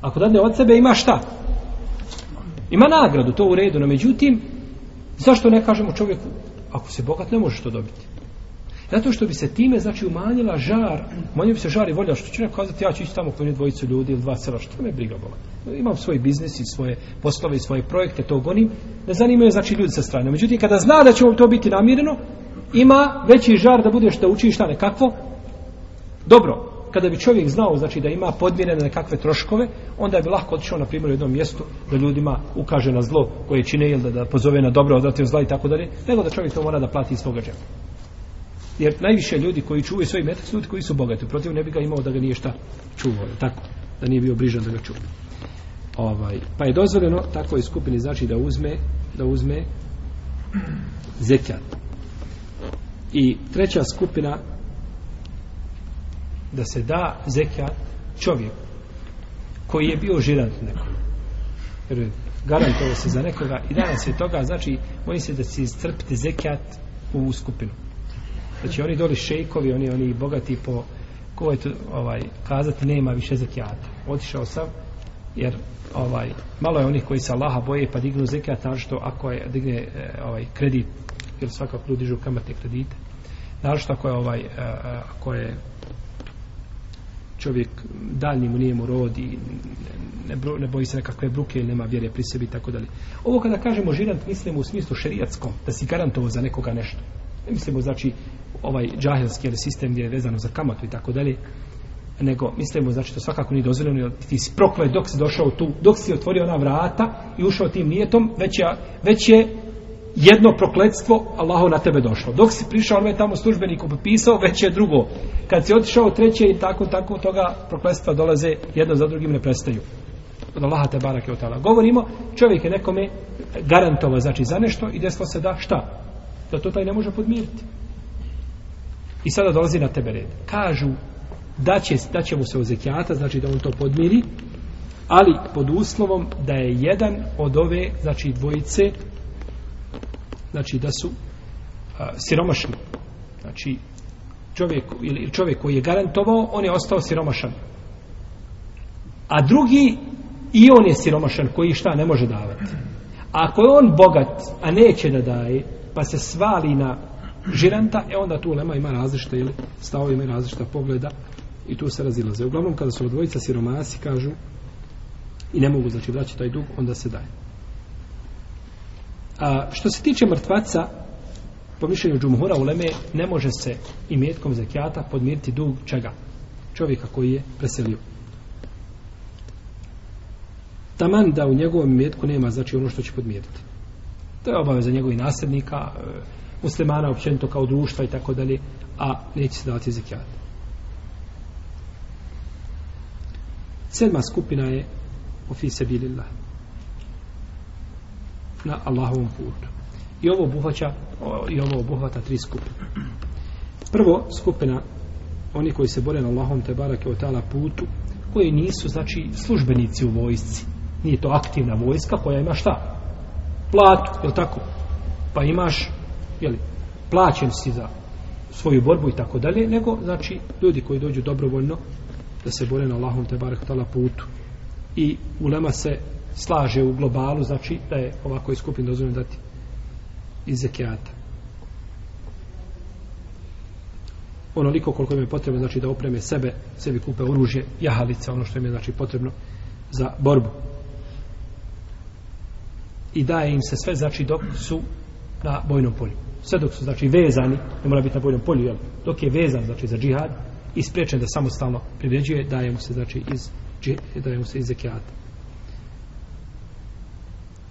Ako dadne od sebe, ima šta? Ima nagradu, to u redu, no međutim, zašto ne kažemo čovjeku, ako se bogat, ne možeš to dobiti? Zato što bi se time, znači, umanjila žar, umanjio bi se žar i volja, što ću neko kazati, ja ću ići tamo kod dvojicu ljudi ili dva sela, što me briga bola. Imam svoj biznis i svoje poslove i svoje projekte, to gonim, ne zanimaju, znači, ljudi sa strane. Međutim, kada zna da će to biti namireno, ima veći žar da budeš da učiš šta nekakvo, dobro, kada bi čovjek znao znači da ima podmirene nekakve troškove, onda bi lahko otišao na primjer u jednom mjestu da ljudima ukaže na zlo koje čine ili da, da pozove na dobro, odvrati od zla i tako dalje, nego da čovjek to mora da plati iz svoga džepa. Jer najviše ljudi koji čuvaju svoj metak su ljudi koji su bogati. Protiv ne bi ga imao da ga nije šta čuvao. Tako. Da nije bio brižan da ga čuva. ovaj, pa je dozvoljeno takvoj skupini znači da uzme da uzme zekijat i treća skupina da se da zekat čovjeku koji je bio žirant nekom. jer garantovo se za nekoga i danas je toga znači bojim se da će iscrpiti zekijat u skupinu. Znači oni doli šejkovi oni oni bogati po ko je to, ovaj, kazati nema više zekijata. Otišao sam jer ovaj malo je onih koji se Allaha boje pa dignu zekijat što ako je digne e, ovaj kredit jer svakako ljudi dižu kamate kredite. Našto ako je ovaj e, e ako je čovjek daljni mu nije mu rodi ne, bro, ne boji se nekakve bruke ili nema vjere pri sebi i tako dalje. Ovo kada kažemo žirant mislimo u smislu šerijatskom da si garantovo za nekoga nešto. Ne mislimo znači ovaj džahilski ili sistem gdje je vezano za kamatu i tako dalje nego mislimo znači to svakako nije dozvoljeno jer ti si proklet dok si došao tu dok si otvorio ona vrata i ušao tim nijetom već je, već je jedno prokletstvo Allahu na tebe došlo. Dok si prišao ovaj tamo službeniku popisao, već je drugo. Kad si otišao treće i tako tako toga prokletstva dolaze jedno za drugim ne prestaju. Od Allaha te barake od tala govorimo čovjek je nekome garantova znači za nešto i desilo se da šta? Da to taj ne može podmiriti. I sada dolazi na tebe red. Kažu da će, da će mu se ozekijata, znači da on to podmiri, ali pod uslovom da je jedan od ove, znači dvojice, znači da su a, siromašni. Znači čovjek, ili čovjek koji je garantovao, on je ostao siromašan. A drugi, i on je siromašan koji šta ne može davati. A ako je on bogat, a neće da daje, pa se svali na žiranta, e onda tu lema ima različita, ili stavo ima različita pogleda i tu se razilaze. Uglavnom kada su dvojica siromasi kažu i ne mogu znači vraćati taj dug, onda se daje. A što se tiče mrtvaca, po mišljenju džumhura uleme, ne može se imetkom zekijata podmiriti dug čega? Čovjeka koji je preselio. Taman da u njegovom imetku nema znači ono što će podmiriti. To je obaveza njegovih nasljednika, e, muslimana općenito kao društva i tako dalje, a neće se davati zekijat. Sedma skupina je ofi sebilillah. Na Allahovom putu. I ovo obuhvaća i ovo obuhvata tri skupine. Prvo skupina oni koji se bore na Allahom te barake o tala putu koji nisu znači službenici u vojsci. Nije to aktivna vojska koja ima šta? Platu, je tako? Pa imaš jeli, plaćen si za svoju borbu i tako dalje, nego znači ljudi koji dođu dobrovoljno da se bore na Allahom te barek tala putu i ulema se slaže u globalu znači da je ovako i skupin dozvoljeno dati iz zekijata onoliko koliko im je potrebno znači da opreme sebe sebi kupe oružje, jahalica ono što im je znači potrebno za borbu i daje im se sve znači dok su na bojnom polju sve dok su znači vezani ne mora biti na bojnom polju jel? dok je vezan znači za džihad i spriječen da samostalno privređuje, daje mu se znači iz daje mu se iz zekijata.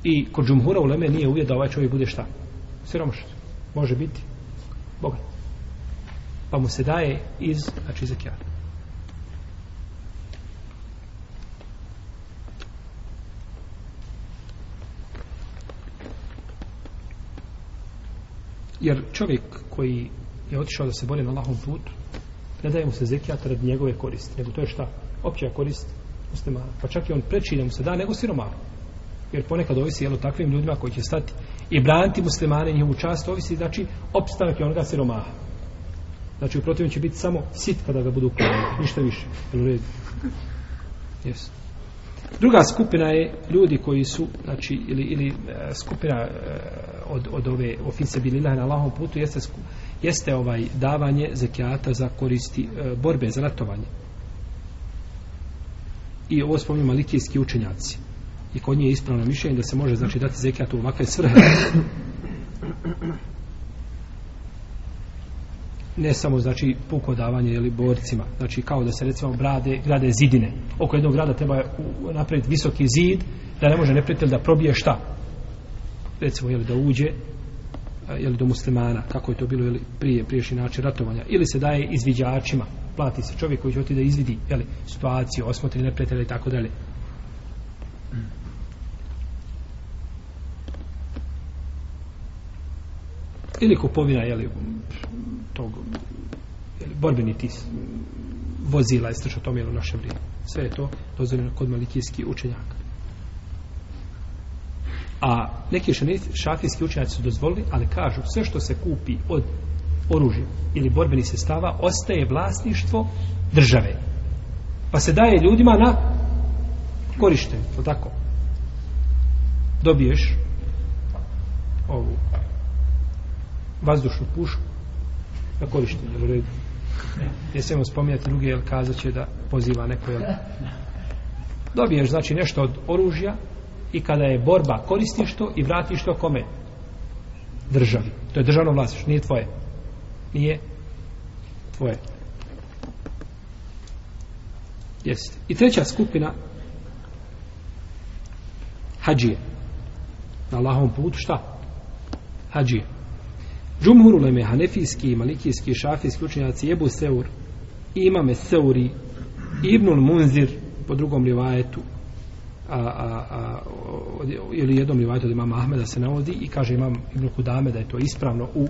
I kod džumhura u Leme nije uvijek da ovaj čovjek bude šta? Siromašan. Može biti bogat. Pa mu se daje iz znači zekijata. Jer čovjek koji je otišao da se bori na lahom putu, ne daje mu se zekijat radi njegove koristi, nego to je šta? Opća korist muslimana. Pa čak i on preči da mu se da, nego siromanu. Jer ponekad ovisi jelo takvim ljudima koji će stati i braniti muslimane i njihovu čast, ovisi znači opstanak i onoga siromaha. Znači u protivnom će biti samo sit kada ga budu klanjati, ništa više. Jel u redu? Yes. Druga skupina je ljudi koji su, znači, ili, ili uh, skupina uh, od, od ove ofise bililah na lahom putu jeste jeste ovaj davanje zekijata za koristi e, borbe za ratovanje. I ovo spominju malikijski učenjaci. I kod nje je ispravno mišljenje da se može znači dati zekijat u ovakve svrhe. Ne samo znači puko davanje ili borcima. Znači kao da se recimo brade, grade zidine. Oko jednog grada treba napraviti visoki zid da ne može neprijatelj da probije šta. Recimo jeli, da uđe jeli, do muslimana, kako je to bilo jeli, prije, priješnji način ratovanja, ili se daje izviđačima, plati se čovjek koji će oti da izvidi jeli, situaciju, osmotri neprijatelja i tako dalje. Ili kupovina je li tog jeli, borbeni tis vozila i što to u naše vrijeme. Sve je to dozvoljeno kod malikijskih učenjaka. A neki šafijski učenjaci su dozvolili ali kažu sve što se kupi od oružja ili borbeni sestava ostaje vlasništvo države. Pa se daje ljudima na korištenje, to tako? Dobiješ ovu vazdušnu pušku na korištenje u redu. Ne smijemo spominjati druge jer kazat će da poziva neko jel? Dobiješ znači nešto od oružja i kada je borba koristiš to i vratiš to kome? Državi. To je državno vlasništvo, nije tvoje. Nije tvoje. Jeste i treća skupina hađije. Na Allahovom putu šta? Hađije. Džumhur uleme, hanefijski, malikijski, šafijski učenjaci, Ebu Seur, imame Seuri, Ibnul Munzir, po drugom rivajetu, a, a, a, ili jednom rivajetu od imama Ahmeda se navodi i kaže imam Ibn Kudame da je to ispravno u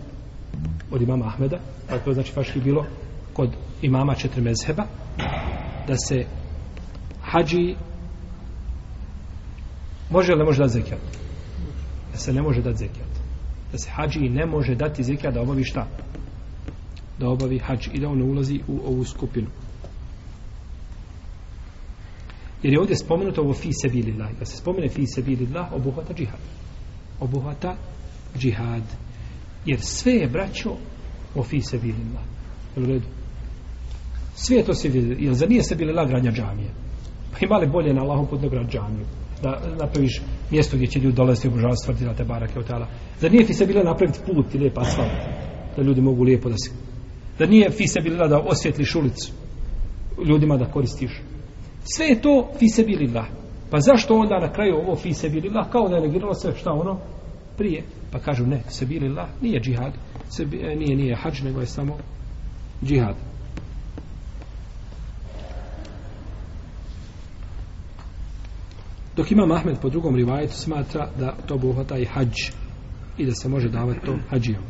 od imama Ahmeda, pa to znači faški bilo kod imama četiri mezheba, da se hađi može li ne može da zekijat? Da se ne može da zekijat da se hađi ne može dati zikra da obavi šta? Da obavi hađ i da on ne ulazi u ovu skupinu. Jer je ovdje spomenuto ovo fi sebilillah. Da se spomene fi se bilillah, obuhvata džihad. Obuhvata džihad. Jer sve je braćo o fi se bilillah. Jel u redu? Sve je to se vidi. Jer za nije se bilillah gradnja džamije. Pa imali bolje na Allahom put grad džamiju da napraviš mjesto gdje će ljudi dolaziti obožavati stvrdi na te barake od tala. Da nije fi se bila napraviti put i lijep asfalt, da ljudi mogu lijepo da se... Da nije fi se bila da osvjetliš ulicu ljudima da koristiš. Sve je to fi se bila. Pa zašto onda na kraju ovo fi se bila? Kao da je negiralo sve šta ono prije. Pa kažu ne, se bila nije džihad. Se, e, nije, nije hađ, nego je samo džihad. Dok ima Ahmed po drugom rivajetu smatra da to obuhvata i hađ i da se može davati to hađijama.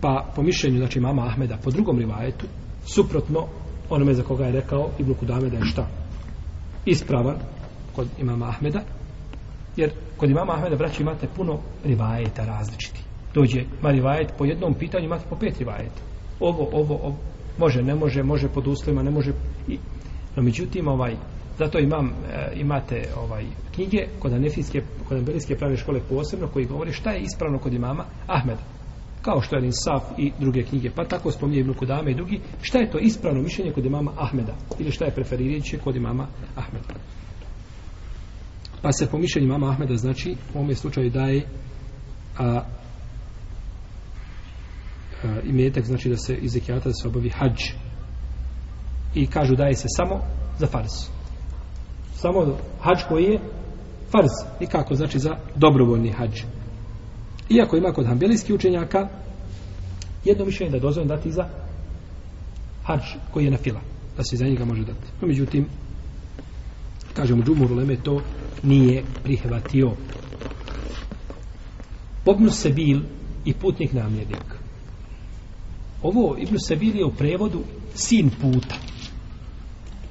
Pa po mišljenju znači mama Ahmeda po drugom rivajetu suprotno onome za koga je rekao Ibn Kudame da je šta? Ispravan kod imama Ahmeda jer kod imama Ahmeda braći imate puno rivajeta različiti. Dođe ma rivajet po jednom pitanju imate po pet rivajeta. Ovo, ovo, ovo može, ne može, može pod uslovima, ne može i no međutim ovaj Zato imam, e, imate ovaj knjige kod Anefijske, kod Anbelijske pravne škole posebno koji govori šta je ispravno kod imama Ahmeda. Kao što je Insaf i druge knjige. Pa tako spominje Ibn Kudame i drugi. Šta je to ispravno mišljenje kod imama Ahmeda? Ili šta je preferirajuće kod imama Ahmeda? Pa se po mišljenju imama Ahmeda znači u ovom slučaju daje a, a, imetak znači da se iz zekijata da se obavi hađ. I kažu daje se samo za farsu samo hađ koji je farz, nikako znači za dobrovoljni hađ. Iako ima kod hambelijskih učenjaka jedno mišljenje da je dozvoljeno dati za hađ koji je na fila, da se za njega može dati. No, međutim, kažemo džumur Leme to nije prihvatio. Pobnu se bil i putnik namjernik. Ovo Ibn Sebil je u prevodu sin puta.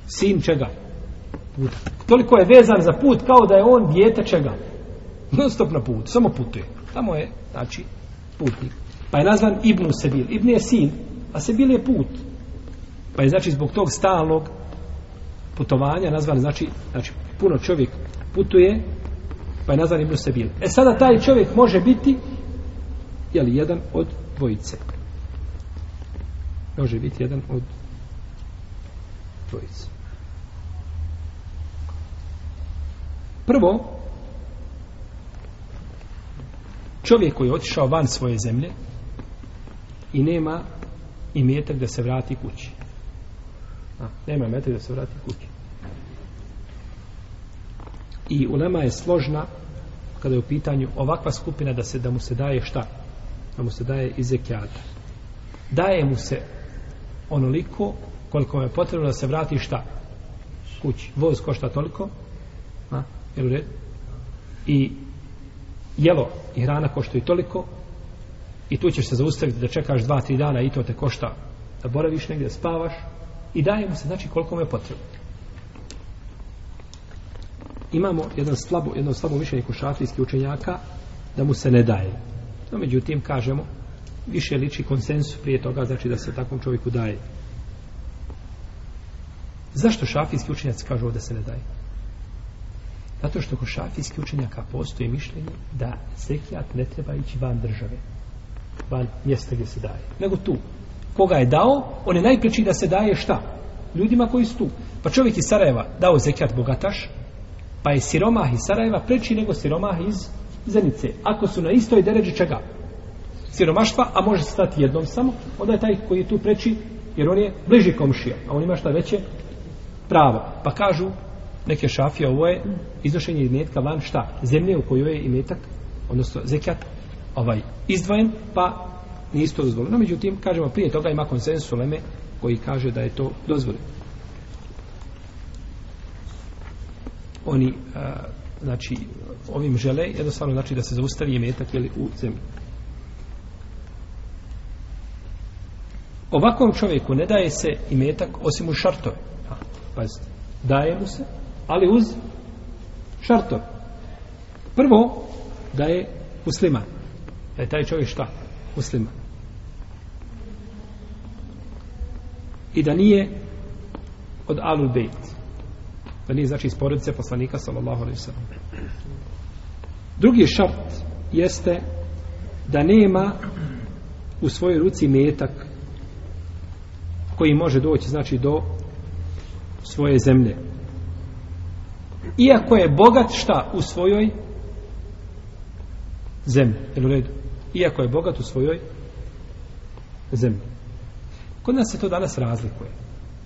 Sin čega? Puta. Toliko je vezan za put kao da je on dijete čega? Non stop na put, samo putuje. Tamo je, znači, putnik. Pa je nazvan Ibnu Sebil. Ibn je sin, a Sebil je put. Pa je, znači, zbog tog stalnog putovanja nazvan, znači, znači, puno čovjek putuje, pa je nazvan Ibnu Sebil. E sada taj čovjek može biti, jeli, jedan od dvojice. Može biti jedan od dvojice. Prvo, čovjek koji je otišao van svoje zemlje i nema i metak da se vrati kući. A, nema metak da se vrati kući. I ulema je složna kada je u pitanju ovakva skupina da se da mu se daje šta? Da mu se daje iz zekijata. Daje mu se onoliko koliko mu je potrebno da se vrati šta? kući. Voz košta toliko, a, jel u redu? I jelo i hrana koštaju toliko i tu ćeš se zaustaviti da čekaš dva, tri dana i to te košta da boraviš negdje, da spavaš i daje mu se znači koliko mu je potrebno. Imamo jedan slabo, jedno slabo mišljenje kod šafijskih učenjaka da mu se ne daje. No, međutim, kažemo, više liči konsensus prije toga, znači da se takvom čovjeku daje. Zašto šafijski učenjaci kažu da se ne daje? Zato što kod šafijski učenjaka postoji mišljenje da zekijat ne treba ići van države, van mjesta gdje se daje, nego tu. Koga je dao, on je najpreći da se daje šta? Ljudima koji su tu. Pa čovjek iz Sarajeva dao zekijat bogataš, pa je siromah iz Sarajeva preći nego siromah iz Zenice. Ako su na istoj deređi čega? Siromaštva, a može se stati jednom samo, onda je taj koji je tu preći, jer on je bliži komšija, a on ima šta veće pravo. Pa kažu, neke šafije, ovo je iznošenje imetka van šta? Zemlje u kojoj je imetak, odnosno zekijat, ovaj, izdvojen, pa nije isto dozvoljeno. Međutim, kažemo, prije toga ima konsensus Leme koji kaže da je to dozvoljeno. Oni, a, znači, ovim žele, jednostavno znači da se zaustavi imetak ili u zemlji. Ovakvom čovjeku ne daje se imetak osim u šartove. Pazite, daje mu se, ali uz šartove. Prvo, da je musliman. Da je taj čovjek šta? Musliman. I da nije od Alul Bejt. Da nije znači iz porodice poslanika sallallahu alaihi sallam. Drugi šart jeste da nema u svojoj ruci metak koji može doći znači do svoje zemlje. Iako je bogat šta u svojoj zemlji. Jel u redu? Iako je bogat u svojoj zemlji. Kod nas se to danas razlikuje.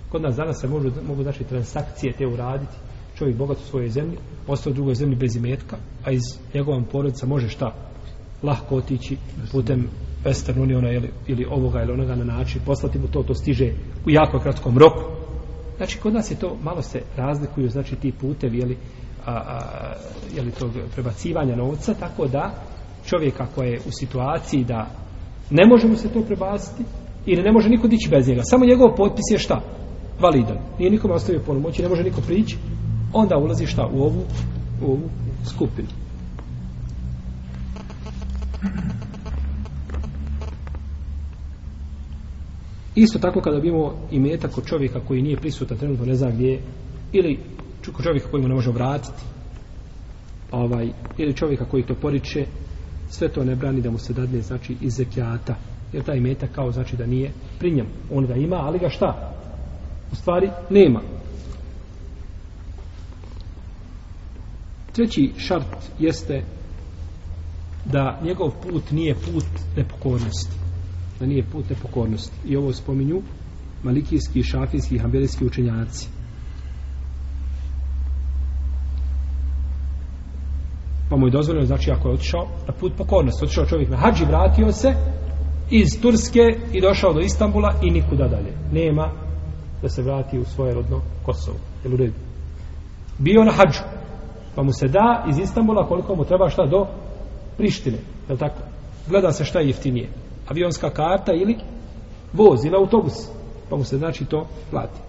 Kod nas danas se mogu, mogu znači transakcije te uraditi. Čovjek bogat u svojoj zemlji, ostao u drugoj zemlji bez imetka, a iz njegovom porodica može šta? Lahko otići putem Western Uniona ili, ili ovoga ili onoga na način, poslati mu to, to stiže u jako kratkom roku. Znači, kod nas je to, malo se razlikuju, znači, ti putevi, jeli, a, a, jeli to prebacivanja novca, tako da čovjek ako je u situaciji da ne može mu se to prebaciti, ili ne može niko dići bez njega, samo njegov potpis je šta? Validan. Nije nikom ostavio ponomoći, ne može niko prići, onda ulazi šta? U ovu, u ovu skupinu. Isto tako kada bi imao imetak kod čovjeka koji nije prisutan, trenutno ne zna gdje je, ili kod čovjeka koji mu ne može vratiti, ovaj, ili čovjeka koji to poriče, sve to ne brani da mu se dadne, znači, iz zekijata. Jer taj imetak kao znači da nije pri njemu. On ga ima, ali ga šta? U stvari, nema. Treći šart jeste da njegov put nije put nepokornosti da nije put nepokornosti. I ovo spominju malikijski, šafijski i hambelijski učenjaci. Pa mu je dozvoljeno, znači, ako je otišao na put pokornosti, otišao čovjek na hađi, vratio se iz Turske i došao do Istambula i nikuda dalje. Nema da se vrati u svoje rodno Kosovo. Jel u redu? Bio na hađu, pa mu se da iz Istambula koliko mu treba šta do Prištine. Jel tako? Gleda se šta je jeftinije avionska karta ili voz ili autobus. Pa mu se znači to plati.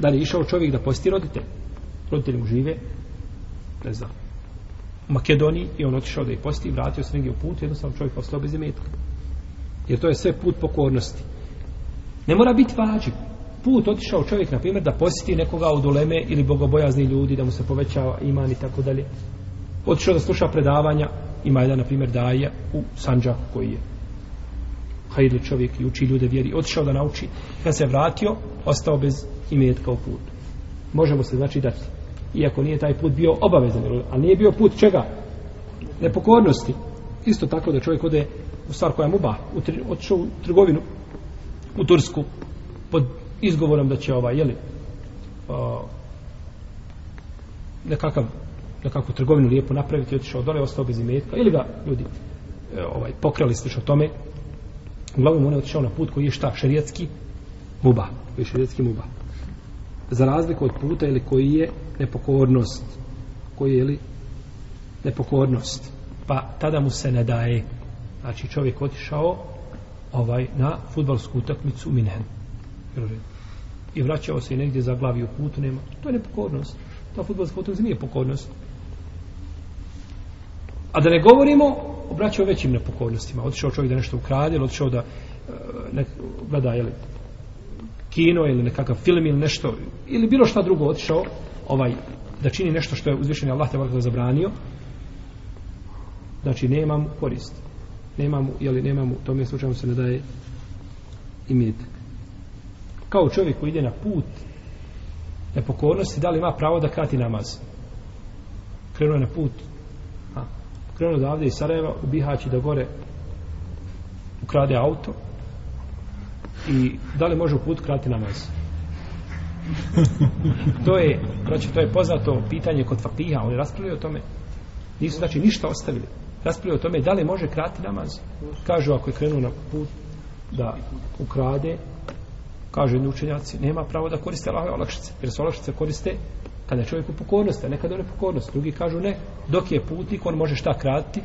Da li je išao čovjek da posti roditelj? Roditelji mu žive ne znam u Makedoniji i on otišao da je posti i vratio se negdje u put jednostavno čovjek ostao bez imetka jer to je sve put pokornosti. Ne mora biti vađiv. Put otišao čovjek na primjer da posjeti nekoga od uleme ili bogobojazni ljudi da mu se povećava iman i tako dalje. Otišao da sluša predavanja ima jedan, na primjer, daje u Sanđaku koji je hajde čovjek i uči ljude vjeri, otišao da nauči, kad se vratio, ostao bez imetka u put. Možemo se znači dati. Iako nije taj put bio obavezan, ali nije bio put čega? Nepokornosti. Isto tako da čovjek ode u stvar koja mu ba, otišao u trgovinu u Tursku pod izgovorom da će ovaj, jeli, o, nekakav nekakvu trgovinu lijepo napraviti, otišao dole, ostao bez imetka, ili ga ljudi e, ovaj, pokrali sliš o tome. Uglavnom on je otišao na put koji je šta? Šerijatski muba. Koji je šerijatski muba. za razliku od puta ili koji je nepokornost koji je li nepokornost pa tada mu se ne daje znači čovjek otišao ovaj na futbalsku utakmicu u Minhen i vraćao se i negdje za glavi u putu nema to je nepokornost ta futbalska utakmica nije pokornost a da ne govorimo obraćao većim nepokornostima. Otišao čovjek da nešto ukrade ili otišao da e, ne, gleda jeli, kino ili nekakav film ili nešto ili bilo šta drugo otišao ovaj da čini nešto što je uzvišeni Allah te da zabranio znači nemam korist. Nemam jeli nemam u tom slučaju se ne daje imetak kao čovjek koji ide na put nepokornosti da li ima pravo da krati namaz? Krenuo je na put krenuo da ovdje iz Sarajeva u Bihaći da gore ukrade auto i da li može u put krati namaz? To je znači to je poznato pitanje kod fakiha. Oni raspravljaju o tome. Nisu znači ništa ostavili. Raspravljaju o tome da li može krati namaz. Kažu ako je krenuo na put da ukrade kažu jedni učenjaci nema pravo da koriste Allahove olakšice jer se olakšice koriste kada je čovjek u pokornosti a nekada u nepokornosti drugi kažu ne dok je putnik on može šta kratiti?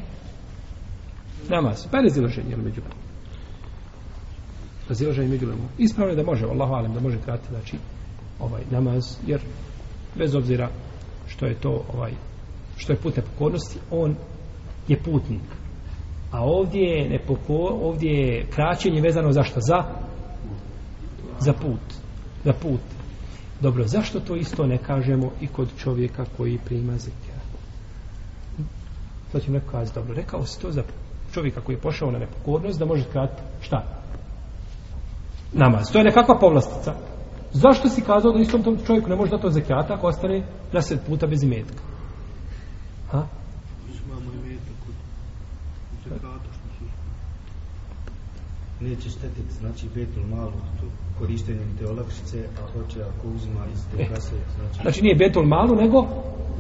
Namaz. Pa je razilaženje među razilaženje među ispravno je da može Allahu alem da može kratiti znači ovaj namaz jer bez obzira što je to ovaj što je put nepokornosti on je putnik. A ovdje je nepoko, ovdje je kraćenje vezano za šta? za? Za put. Za put dobro zašto to isto ne kažemo i kod čovjeka koji prima zikr? to će neko kazi dobro rekao si to za čovjeka koji je pošao na nepokornost da može kratiti šta namaz to je nekakva povlastica Zašto si kazao da istom tom čovjeku ne može dati od zekijata ako ostane na sred puta bez imetka? Ha? Neće štetiti, znači betul malu korištenjem te olakšice, a hoće ako uzima iz te kase, znači... Znači nije betul malu, nego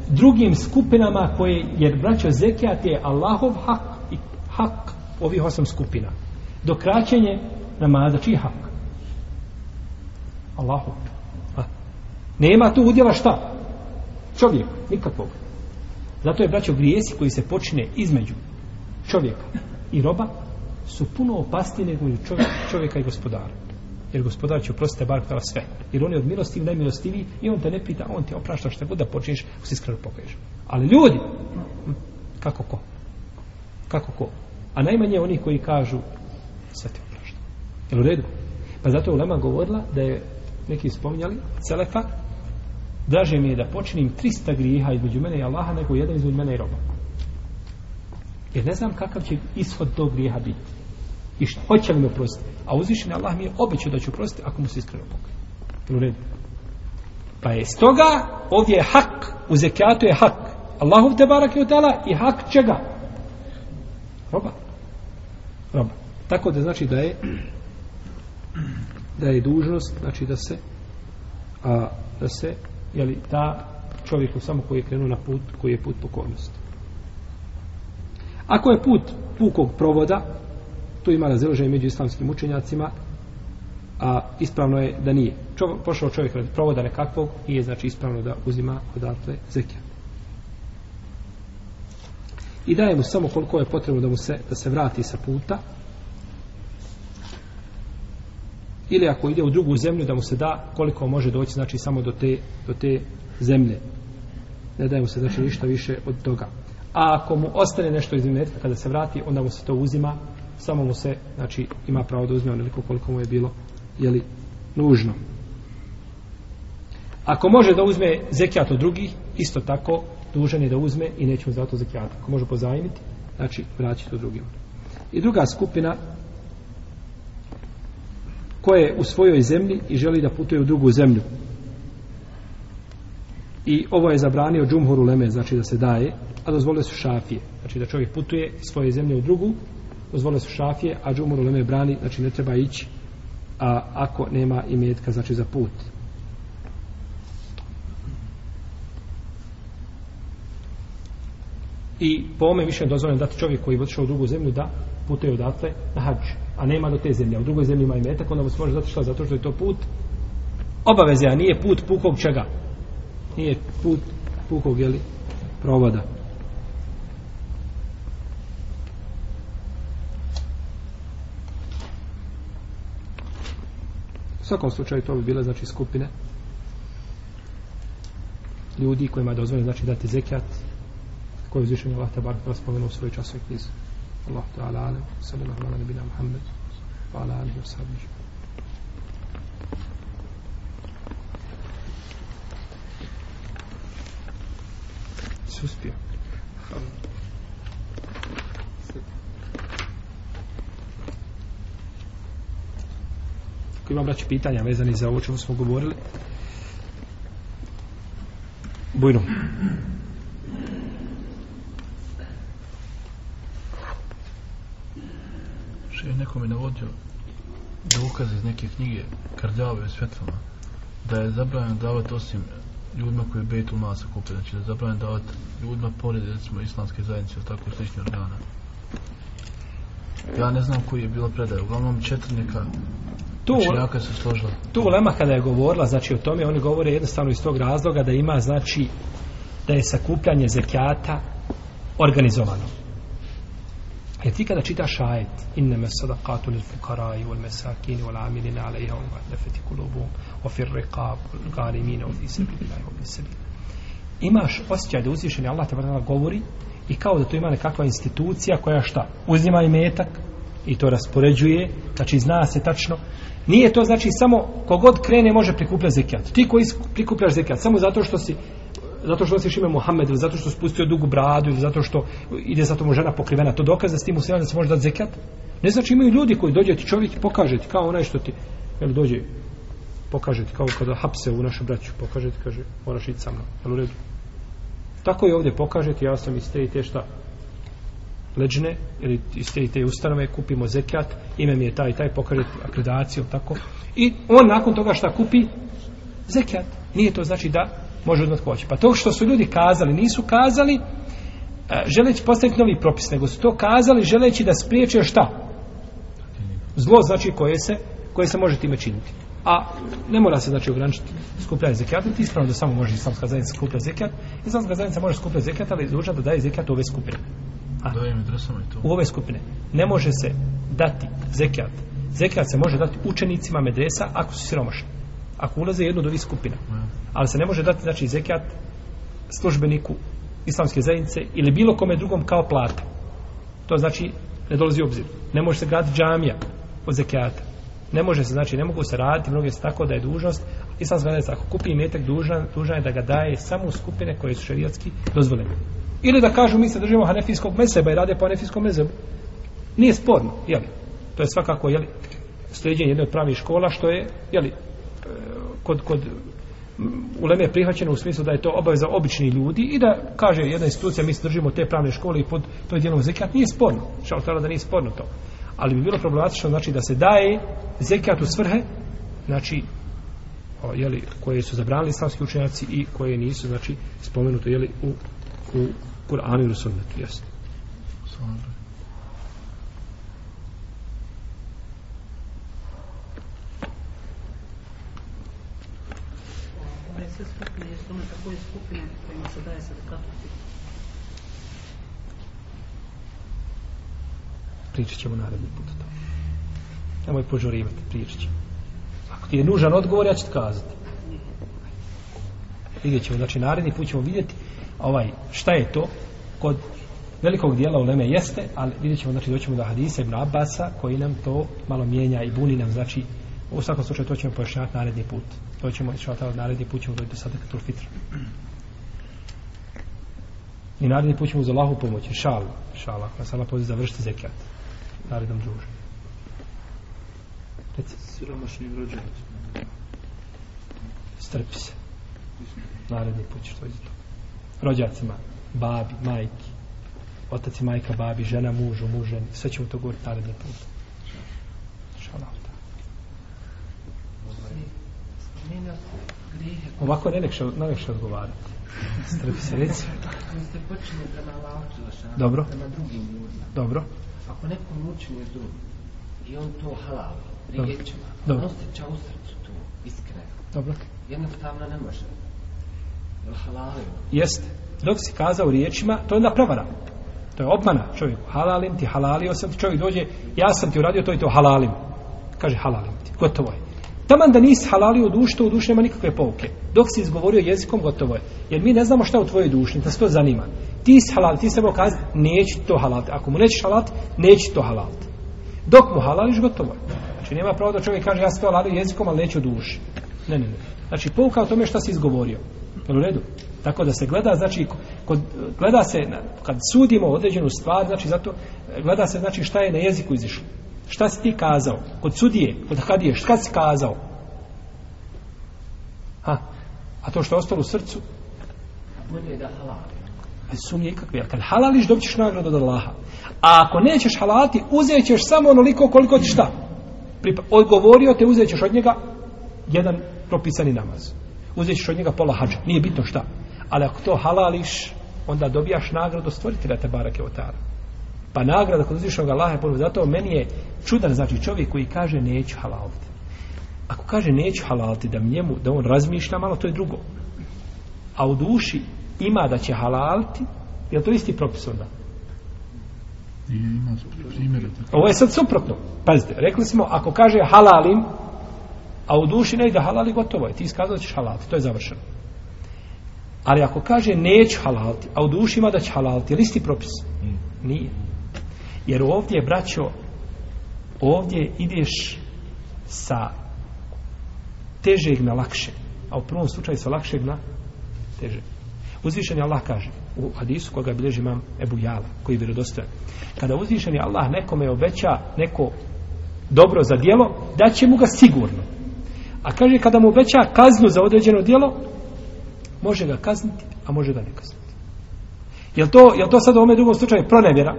drugim skupinama koje, jer braćo zekijat je Allahov hak i hak ovih osam skupina. Dokraćenje namaza, čiji hak? Allahu. A? Nema tu udjela šta? Čovjek, nikakvog. Zato je, braćo, grijesi koji se počine između čovjeka i roba su puno opasnije nego čovjek, čovjeka i gospodara. Jer gospodar će oprostiti bar htjela sve. Jer on je od i najmilostiviji i on te ne pita, on ti oprašta šta god da počneš, ako se iskreno pokaješ. Ali ljudi, kako ko? Kako ko? A najmanje oni koji kažu, sve ti oprašta. Jel u redu? Pa zato je Ulema govorila da je neki spominjali, Selefa, draže mi je da počinim 300 grijeha između mene i Allaha nego jedan između mene i roba. Jer ne znam kakav će ishod tog grijeha biti. I šta, hoće li me prostiti? A uzvišen Allah mi je obećao da ću prostiti ako mu se iskreno pokaje. U redu. Pa je stoga ovdje je hak, u zekijatu je hak. Allahov te barak je i hak čega? Roba. Roba. Tako da znači da je da je dužnost znači da se a, da se je li ta čovjeku samo koji je krenuo na put koji je put pokornosti ako je put pukog provoda tu ima razilaženje među islamskim učenjacima a ispravno je da nije. Čo, pošao čovjek radi provoda nekakvog i znači ispravno da uzima odatle zekija i daje mu samo koliko je potrebno da mu se da se vrati sa puta. Ili ako ide u drugu zemlju da mu se da koliko može doći znači samo do te, do te zemlje. Ne daje mu se znači ništa više od toga. A ako mu ostane nešto iz imetka kada se vrati onda mu se to uzima samo mu se znači ima pravo da uzme onoliko koliko mu je bilo jeli, nužno ako može da uzme zekijat od drugih isto tako dužan je da uzme i neće mu za to zekijat ako može pozajmiti znači vraći to drugima. i druga skupina ko je u svojoj zemlji i želi da putuje u drugu zemlju. I ovo je zabranio džumhur leme, znači da se daje, a dozvole su šafije. Znači da čovjek putuje iz svoje zemlje u drugu, dozvole su šafije, a džumur uleme brani, znači ne treba ići a ako nema imetka, znači za put. I po ome više dozvoljeno dati čovjek koji je otišao u drugu zemlju da putuje odatle na hađ, a nema do te zemlje. U drugoj zemlji ima i metak, onda mu se može zato što, zato što je to put obaveze, a nije put pukog čega? Nije put pukog, jeli, provoda. U svakom slučaju to bi bile znači skupine ljudi kojima je dozvoljeno znači dati zekijat koji je uzvišen Allah tabar da spomenu u svojoj časovoj knjizi. Allah ta'ala alam, sallallahu ala nabina Muhammed, wa ala alihi wa sahbihi. Suspio. Ako braći pitanja vezani za ovo čemu smo govorili, bujno. Še je neko mi navodio dokaz iz neke knjige Kardjave Svetlana da je zabranjeno davati osim ljudima koji je Bejtul Masa kupili, znači da je zabranjeno davati ljudima pored recimo islamske zajednice ili tako slični organa. Ja ne znam koji je bila predaja, uglavnom četiri neka Tu, učenjaka se složila. tu Lema kada je govorila znači o tome, oni govore jednostavno iz tog razloga da ima znači da je sakupljanje zekijata organizovano. Jer ti kada čitaš ajet innama sadaqatu lil fuqara'i wal masakin wal amilina 'alayha wal mu'allafati qulubuhum wa fir riqab wal gharimin wa fi sabilillahi wa fi sabil. Imaš osjećaj da uzvišeni Allah te govori i kao da to ima nekakva institucija koja šta? Uzima imetak i to raspoređuje, znači zna se tačno. Nije to znači samo kogod krene može prikupljati zekijat. Ti koji prikupljaš zekijat samo zato što si zato što nosiš ime Muhammed ili zato što spustio dugu bradu ili zato što ide za tomu žena pokrivena, to dokaz da s tim musliman da se može dati zekijat? Ne znači imaju ljudi koji dođe ti čovjek i pokaže ti kao onaj što ti jel dođe pokaže ti kao kada hapse u našu braću pokaže ti kaže moraš ići sa mnom jel u redu tako i ovdje pokaže ti ja sam iz te i te šta leđne ili iz te i te ustanove kupimo zekijat ime mi je taj taj pokaže akreditaciju tako i on nakon toga šta kupi zekijat nije to znači da može odmah hoće. Pa to što su ljudi kazali, nisu kazali e, želeći postaviti novi propis, nego su to kazali želeći da spriječe šta? Zlo znači koje se, koje se može time činiti. A ne mora se znači ograničiti skupljanje zekijata, ti ispravno da samo može islamska zajednica skupljati zekijat. Islamska zajednica može skupljati zekijat, ali je dužna da daje zekijat ove skupine. A, u ove skupine. Ne može se dati zekijat. Zekijat se može dati učenicima medresa ako su siromašni. Ako ulaze jednu od ovih skupina. Ali se ne može dati znači zekijat službeniku islamske zajednice ili bilo kome drugom kao plata. To znači ne dolazi u obzir. Ne može se graditi džamija od zekijata. Ne može se, znači ne mogu se raditi mnoge su tako da je dužnost islamska zajednica ako kupi imetak dužan, dužan je da ga daje samo u skupine koje su šerijatski dozvoljene. Ili da kažu mi se držimo hanefijskog mezeba i rade po hanefijskom mezebu. Nije sporno, jeli? To je svakako, jeli, sljeđenje jedne od pravih škola, što je, jeli, li, e, kod, kod mm, uleme je prihvaćeno u smislu da je to obaveza običnih ljudi i da kaže jedna institucija mi se držimo te pravne škole i pod to je dijelom zekijat nije sporno šal tala da nije sporno to ali bi bilo problematično znači da se daje zekijat u svrhe znači o, jeli, koje su zabranili islamski učenjaci i koje nisu znači spomenuto jeli, u, u Kur'anu i u sunnetu jasno Samo Ove sve skupine, jesu one takođe skupine kojima se daje sadakatu? pričat ćemo naredni put o tome. Nemoj požurivati, pričat ćemo. Ako ti je nužan odgovor, ja ću ti kazati. Vidjet ćemo, znači naredni put ćemo vidjeti ovaj, šta je to kod velikog dijela uleme jeste, ali vidjet ćemo, znači doćemo do hadisa ibn Abbasa koji nam to malo mijenja i buni nam, znači u svakom slučaju to ćemo pojašnjavati naredni put. To ćemo, znači naredni put ćemo doći do sadakatul fitr. I naredni put ćemo uz Allahu pomoći, šal, šal, ako nas Allah poziv završiti zekijat narednom družu. Reci, Siromašnim rođenicima. strpi se. Naredni put ćeš to izdati. Rođacima, babi, majki, otac i majka, babi, žena, mužu, mužen, sve ćemo to govoriti naredni put. Ovako ne nekše, ne nekše odgovarati. Strpi se, reci. ste prema Dobro. prema drugim ljudima. Dobro. Ako nekom učini zlu i on to halal, riječima, on osjeća u srcu to. iskreno. Dobro. Jednostavno ne može. Jeste. Dok si kazao riječima, to je onda prevara. To je obmana čovjeku. Halalim ti, halalio sam ti. Čovjek dođe, ja sam ti uradio to i to halalim. Kaže halalim ti. Gotovo je. Taman da nisi halalio u duši, to u duši nema nikakve pouke. Dok si izgovorio jezikom, gotovo je. Jer mi ne znamo šta je u tvojoj duši, da se to zanima. Ti si halal, ti se trebao kazati, neću to halaliti. Ako mu nećeš halaliti, neću to halaliti. Dok mu halališ, gotovo je. Znači nema pravo da čovjek kaže, ja sam to halalio jezikom, ali neću duši. Ne, ne, ne. Znači pouka o tome šta si izgovorio. Jel u redu? Tako da se gleda, znači, kod, gleda se, kad sudimo određenu stvar, znači, zato, gleda se, znači, šta je na jeziku izišlo. Šta si ti kazao? Kod sudije, kod hadije, šta si kazao? Ha? A to što je ostalo u srcu, Bolje da halali. bez sumnje ikakve. Jer kad halališ, dobit ćeš nagradu od Allaha. A ako nećeš halalati, uzet ćeš samo onoliko koliko ti šta? Odgovorio te, uzet ćeš od njega jedan propisani namaz. Uzet ćeš od njega pola hađa. Nije bitno šta. Ali ako to halališ, onda dobijaš nagradu stvoritelja te barake otara. Pa nagrada kod uzvišnog Allaha je ponovno. Zato meni je čudan, znači čovjek koji kaže neću halaliti. Ako kaže neću halaliti, da njemu, da on razmišlja malo, to je drugo. A u duši ima da će halaliti, je to isti propis onda? Ima primjere. Ovo je sad suprotno. Pazite, rekli smo, ako kaže halalim, a u duši ne ide halali, gotovo je. Ti iskazao da ćeš halaliti, to je završeno. Ali ako kaže neću halaliti, a u duši ima da će halaliti, je li isti propis? Nije. Jer ovdje, braćo, ovdje ideš sa težeg na lakše. A u prvom slučaju sa lakšeg na teže. Uzvišeni Allah kaže u hadisu koga bilježi imam Ebu Jala, koji je vjerodostojan. Kada uzvišeni Allah nekome obeća neko dobro za djelo, da će mu ga sigurno. A kaže kada mu obeća kaznu za određeno djelo, može ga kazniti, a može ga ne kazniti. Jel to, jel to sad u ovome drugom slučaju pronevjera?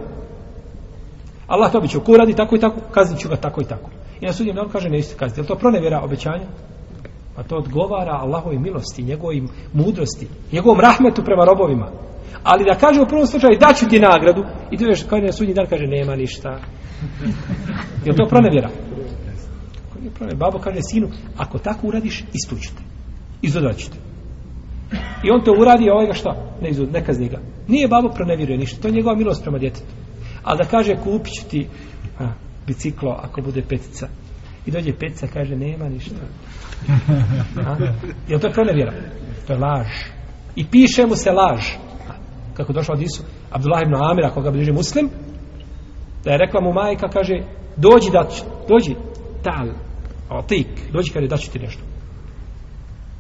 Allah to običao, ko radi tako i tako, kaznit ću ga tako i tako. I na sudnjem danu kaže nećete kazniti. Jel to pronevjera obećanja? Pa to odgovara Allahovoj milosti, njegovoj mudrosti, njegovom rahmetu prema robovima. Ali da kaže u prvom slučaju daću ti nagradu i tu još kao na sudnji dan kaže nema ništa. Jel to pronevjera? Nije problem. Babo kaže sinu, ako tako uradiš, istućete. Izodaćete. I on to uradi, a ovaj ga šta? Ne, izud, ne kazni ga. Nije babo pronevjeruje ništa. To je njegova milost prema djetetu. Ali da kaže kupit ću ti a, biciklo ako bude petica. I dođe petica, kaže nema ništa. A? Jel to je pronevjera? To je laž. I piše mu se laž. A, Kako došlo od Isu, Abdullah ibn Amira, koga bliži muslim, da je rekla mu majka, kaže, dođi da, dođi, tal, otik, dođi kada daću ti nešto.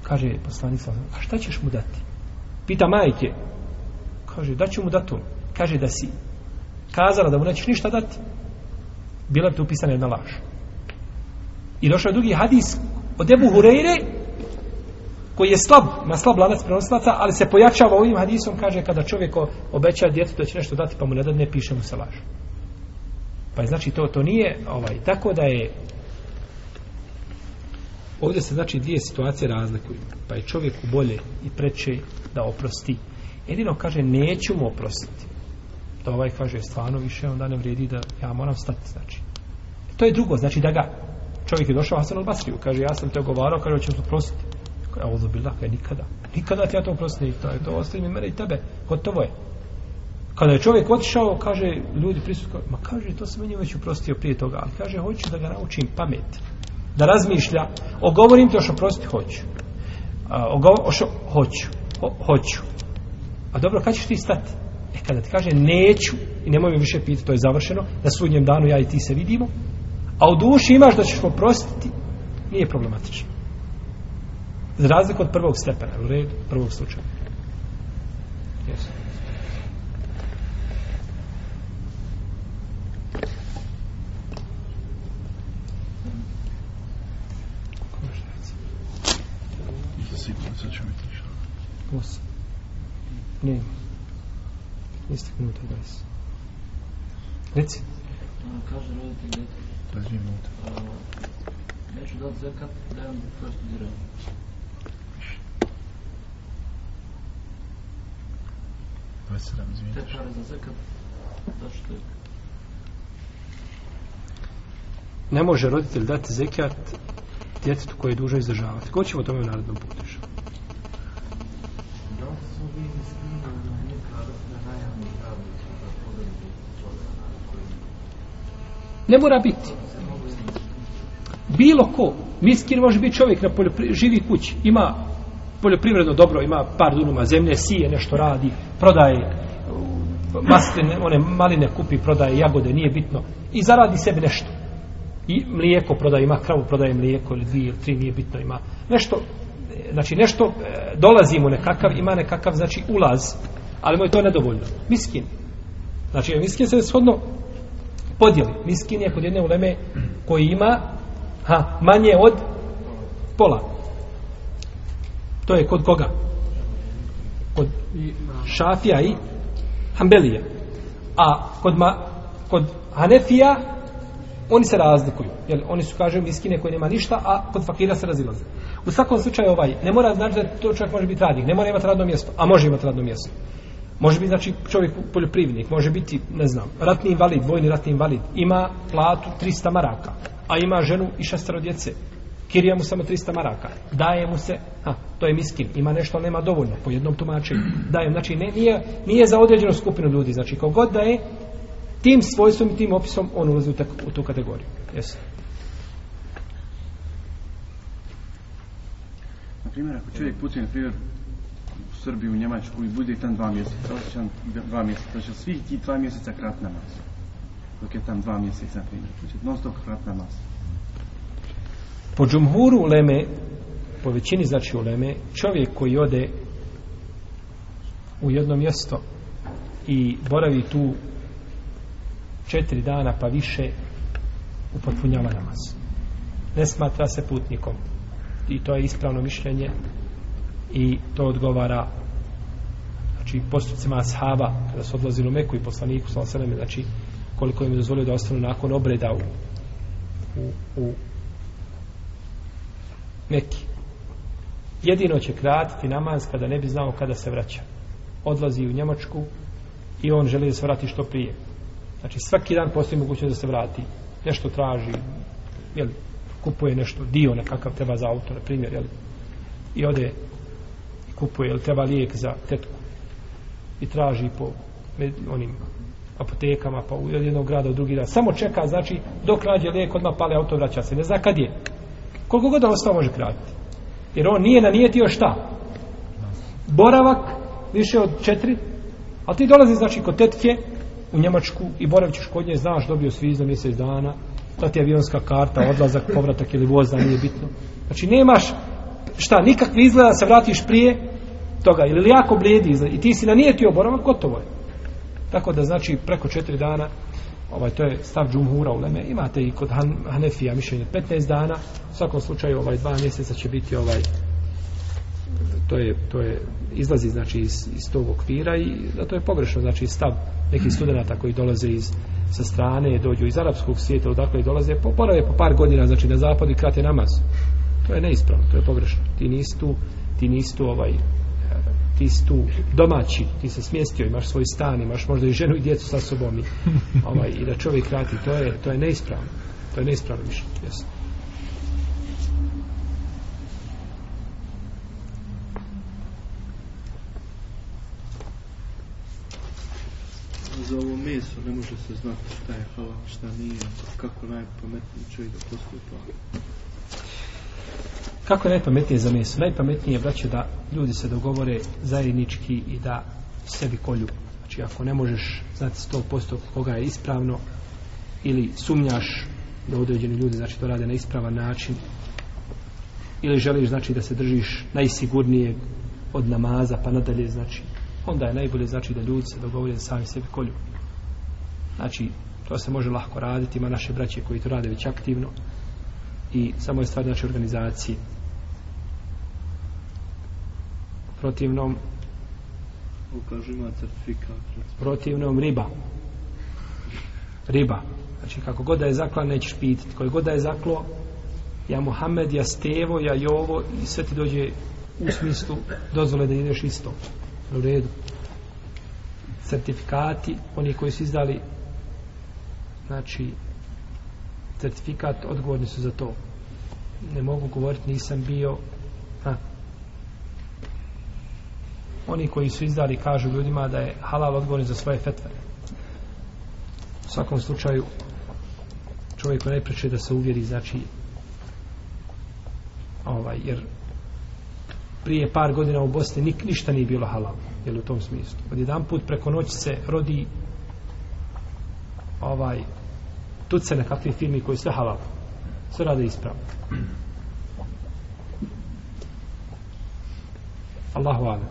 Kaže poslanik sa a šta ćeš mu dati? Pita majke. Kaže, daću mu datum. Kaže da si kazala da mu nećeš ništa dati. Bila bi tu upisana jedna laž. I došao je drugi hadis od Ebu Hureyre koji je slab, na slab lanac prenoslaca, ali se pojačava ovim hadisom, kaže kada čovjek obeća djetetu da će nešto dati, pa mu ne da ne piše mu se laž. Pa je znači to to nije ovaj tako da je ovdje se znači dvije situacije razlikuju. Pa je čovjeku bolje i preče da oprosti. Jedino kaže neću mu oprostiti. Da ovaj kaže stvarno više onda ne vrijedi da ja moram stati znači. To je drugo, znači da ga čovjek je došao Hasan al-Basriju, kaže ja sam te ogovarao, kaže hoćeš oprostiti. Kaže auzu billah, kaže nikada. Nikada ti ja to oprostiti, to je to ostavi mi mene i tebe. Gotovo je. Kada je čovjek otišao, kaže ljudi prisutno, ma kaže to sam meni već oprostio prije toga, ali kaže hoću da ga naučim pamet. Da razmišlja, ogovorim te još oprostiti, hoću. A, o ošo, hoću. Ho, hoću. A dobro, kad ćeš ti stati? E, kada ti kaže neću, i nemoj me više pitati, to je završeno, na sudnjem danu ja i ti se vidimo, a u duši imaš da ćeš oprostiti, nije problematično. Za razliku od prvog stepena, u redu, prvog slučaja. Jesu. Ko može reći? Nisam siguran, sad ću mi tiša. Osam. Nema. Niste minuta 20. Reci. A, Kaže roditelj djete, Da dvije minute. a, neću dati zekat, dajem koje studiraju. Dvaj se nam Te pare za zekat, zašto je? Ne može roditelj dati zekat djetetu koje je dužo izdržavati. Ko ćemo o tome u narodnom putu? Ne mora biti. Bilo ko. Miskin može biti čovjek na poljopri... živi kući. Ima poljoprivredno dobro, ima par dunuma zemlje, sije, nešto radi, prodaje masline, one maline kupi, prodaje jagode, nije bitno. I zaradi sebi nešto. I mlijeko prodaje, ima kravu, prodaje mlijeko ili dvije ili tri, nije bitno, ima nešto, znači nešto, e, dolazi mu nekakav, ima nekakav, znači ulaz, ali mu je to nedovoljno. Miskin. Znači, miskin se shodno podijeli. Miskin je kod jedne uleme koji ima ha, manje od pola. To je kod koga? Kod Šafija i Hambelija. A kod, ma, kod Hanefija oni se razlikuju. Jel, oni su, kažu, miskine koji nema ništa, a kod fakira se razilaze. U svakom slučaju ovaj, ne mora znači da to čovjek može biti radnik, ne mora imati radno mjesto, a može imati radno mjesto. Može biti, znači, čovjek poljoprivrednik, može biti, ne znam, ratni invalid, vojni ratni invalid, ima platu 300 maraka, a ima ženu i šestero djece. Kirija mu samo 300 maraka. Daje mu se, a, to je miskin, ima nešto, nema dovoljno, po jednom tumačenju. Daje, znači, ne, nije, nije za određenu skupinu ljudi, znači, kogod da je, tim svojstvom i tim opisom, on ulazi u, u tu kategoriju. Jesu. Na primjer, ako čovjek putuje, na primjer, Srbiju, u Njemačku i bude tam dva mjeseca, osjećam dva mjeseca, to svih ti dva mjeseca krat namaz. Dok je tam dva mjeseca, na primjer, to non stop krat namaz. Po džumhuru uleme, po većini znači uleme, čovjek koji ode u jedno mjesto i boravi tu četiri dana pa više upotpunjava namaz. Ne smatra se putnikom. I to je ispravno mišljenje i to odgovara znači postupcima ashaba kada su odlazili u Meku i poslaniku sa osaname, znači koliko im je dozvolio da ostanu nakon obreda u, u, u Meki. Jedino će kratiti namaz kada ne bi znao kada se vraća. Odlazi u Njemačku i on želi da se vrati što prije. Znači svaki dan postoji mogućnost da se vrati. Nešto traži, jel, kupuje nešto, dio nekakav treba za auto, na primjer, jel, i ode kupuje, ili treba lijek za tetku i traži po med, onim apotekama, pa u jednog grada u drugi grad. Samo čeka, znači, dok nađe lijek, odmah pale auto, vraća se. Ne zna kad je. Koliko god ostao može kratiti. Jer on nije nanijetio šta? Boravak više od četiri, a ti dolazi, znači, kod tetke u Njemačku i boravit kod nje, znaš, dobio svi za mjesec dana, ta ti avionska karta, odlazak, povratak ili voza, nije bitno. Znači, nemaš šta, nikakvi izgleda da se vratiš prije toga, ili jako blijedi izgled, i ti si nanijetio boravak, gotovo je. Tako da, znači, preko četiri dana, ovaj, to je stav džumhura u Leme, imate i kod Han, Hanefija mišljenje 15 dana, u svakom slučaju, ovaj, dva mjeseca će biti, ovaj, to je, to je izlazi znači iz, iz tog okvira i da to je pogrešno znači stav nekih studenta koji dolaze iz sa strane, dođu iz arapskog svijeta odakle dolaze, po, porave po par godina znači na zapadu i krate namaz to je neispravno, to je pogrešno. Ti nisi tu, ti nisi tu ovaj ti si tu domaći ti se smjestio, imaš svoj stan imaš možda i ženu i djecu sa sobom i, ovaj, i da čovjek krati, to je, to je neispravno. To je neispravno mišljenje, jesno za ovo meso ne može se znati šta je halal, šta nije, kako najpametniji čovjek da postupa. Kako je najpametnije za meso? Najpametnije je, braće, da ljudi se dogovore zajednički i da sebi kolju. Znači, ako ne možeš znati 100% koga je ispravno ili sumnjaš da određeni ljudi znači to rade na ispravan način ili želiš znači da se držiš najsigurnije od namaza pa nadalje znači onda je najbolje znači da ljudi se dogovore da sami sebi kolju. Znači, to se može lahko raditi, ima naše braće koji to rade već aktivno i samo je stvar naše organizacije. Protivnom Ukažu ima certifikat. protivnom riba. Riba. Znači, kako god da je zakla, nećeš pitati. Koji god da je zaklo, ja Muhammed, ja Stevo, ja Jovo i sve ti dođe u smislu dozvole da ideš isto u redu certifikati oni koji su izdali znači certifikat odgovorni su za to. Ne mogu govoriti nisam bio ha. oni koji su izdali kažu ljudima da je halal odgovoran za svoje fetve. U svakom slučaju čovjeku najpreče da se uvjeri znači ovaj, jer prije par godina u Bosni nik, ništa nije bilo halal jel u tom smislu. Od jedan put preko noći se rodi ovaj tuce na kakvi firmi koji sve halal sve rade ispravno. Allahu alam.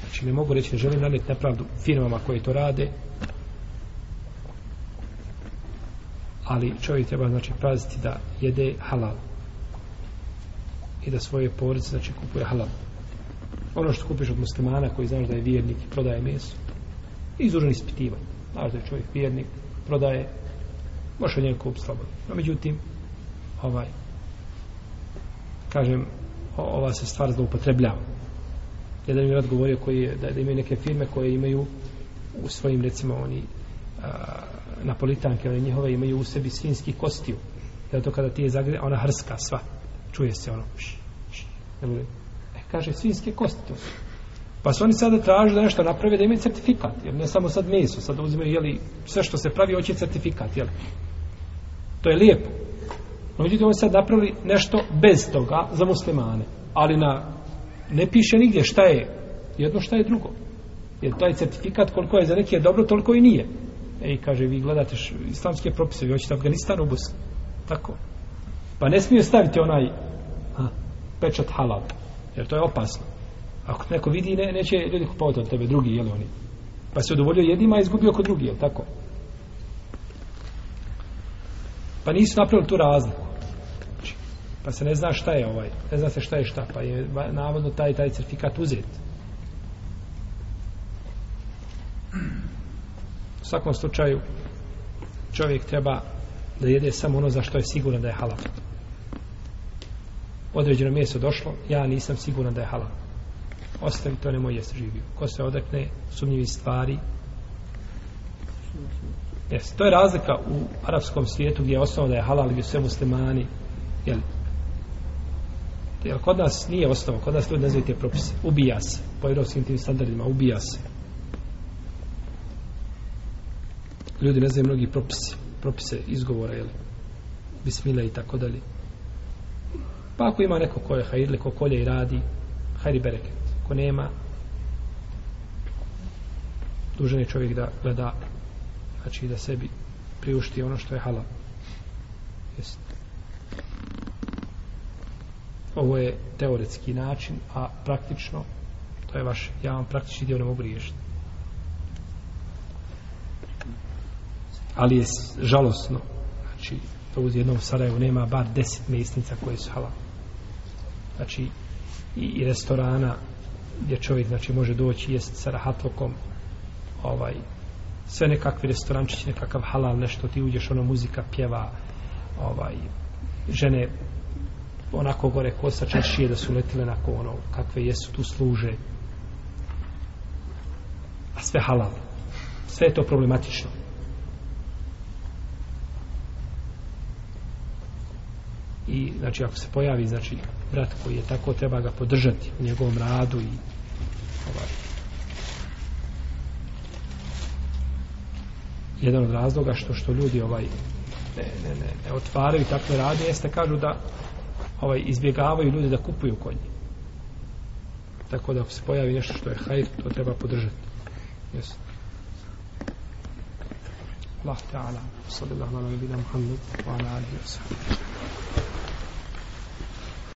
Znači ne mogu reći ne želim nanijeti nepravdu firmama koje to rade ali čovjek treba znači praziti da jede halal i da svoje porodice znači kupuje halal. Ono što kupiš od muslimana koji znaš da je vjernik i prodaje meso izružen ispitivanje znaš da je čovjek vjernik prodaje može od kup slobodno. No međutim ovaj kažem ova se stvar zloupotrebljava. Jedan mi je odgovorio koji je, da, da imaju neke firme koje imaju u svojim recimo oni a, napolitanke one njihove imaju u sebi svinski kostiju. Zato kada ti je zagre ona hrska sva. Čuje se ono š, š, ne e, kaže svinske kosti to su pa su oni sada traže da nešto naprave da imaju certifikat jer ne samo sad meso sad uzimaju jeli, sve što se pravi hoće certifikat jeli to je lijepo no međutim oni sad napravili nešto bez toga za muslimane ali na ne piše nigdje šta je jedno šta je drugo jer taj certifikat koliko je za neke dobro toliko i nije Ej, kaže, vi gledate š, islamske propise, vi hoćete Afganistan u Bosni. Tako. Pa ne smije staviti onaj ha, pečat halal. Jer to je opasno. Ako neko vidi, ne, neće ljudi kupovati od tebe, drugi, jel oni. Pa se udovoljio jednima, a izgubio kod drugi, jel tako? Pa nisu napravili tu razliku. Znači, pa se ne zna šta je ovaj. Ne zna se šta je šta. Pa je navodno taj, taj certifikat uzet. U svakom slučaju čovjek treba da jede samo ono za što je siguran da je halal. Određeno mjesto došlo, ja nisam siguran da je halal. Ostavi to, nemoj jesti živio. Ko se odrekne sumnjivi stvari. Yes, to je razlika u arapskom svijetu gdje je osnovno da je halal gdje sve muslimani. Jel, jel, kod nas nije osnova, kod nas ljudi ne znaju te propise. Ubija se. Po europskim tim standardima, ubija se. ljudi ne znaju mnogi propisi propise izgovora jel bismila i tako dalje pa ako ima neko ko je hajirle ko kolje i radi hajri bereket ko nema dužan je čovjek da gleda znači da sebi priušti ono što je halal. Jest. Ovo je teoretski način a praktično to je vaš ja vam praktični dio ne mogu riješiti. Ali je žalosno znači to uz jednom Sarajevu nema bar deset mjesnica koje su halal. Znači i, i restorana gdje čovjek znači može doći jest sa rahatlokom ovaj sve nekakvi restorančići nekakav halal nešto ti uđeš ono muzika pjeva ovaj žene onako gore kosa češije da su letile na ono kakve jesu tu služe. A sve halal. Sve je to problematično. I znači ako se pojavi znači brat koji je tako treba ga podržati u njegovom radu i ovaj jedan od razloga što što ljudi ovaj ne, ne, ne, ne otvaraju takve rade jeste kažu da ovaj izbjegavaju ljudi da kupuju kod njih tako da ako se pojavi nešto što je hajr to treba podržati. Jesu Allah Ta'ala sallallahu alaihi wa sallam wa ala alihi wa sallam.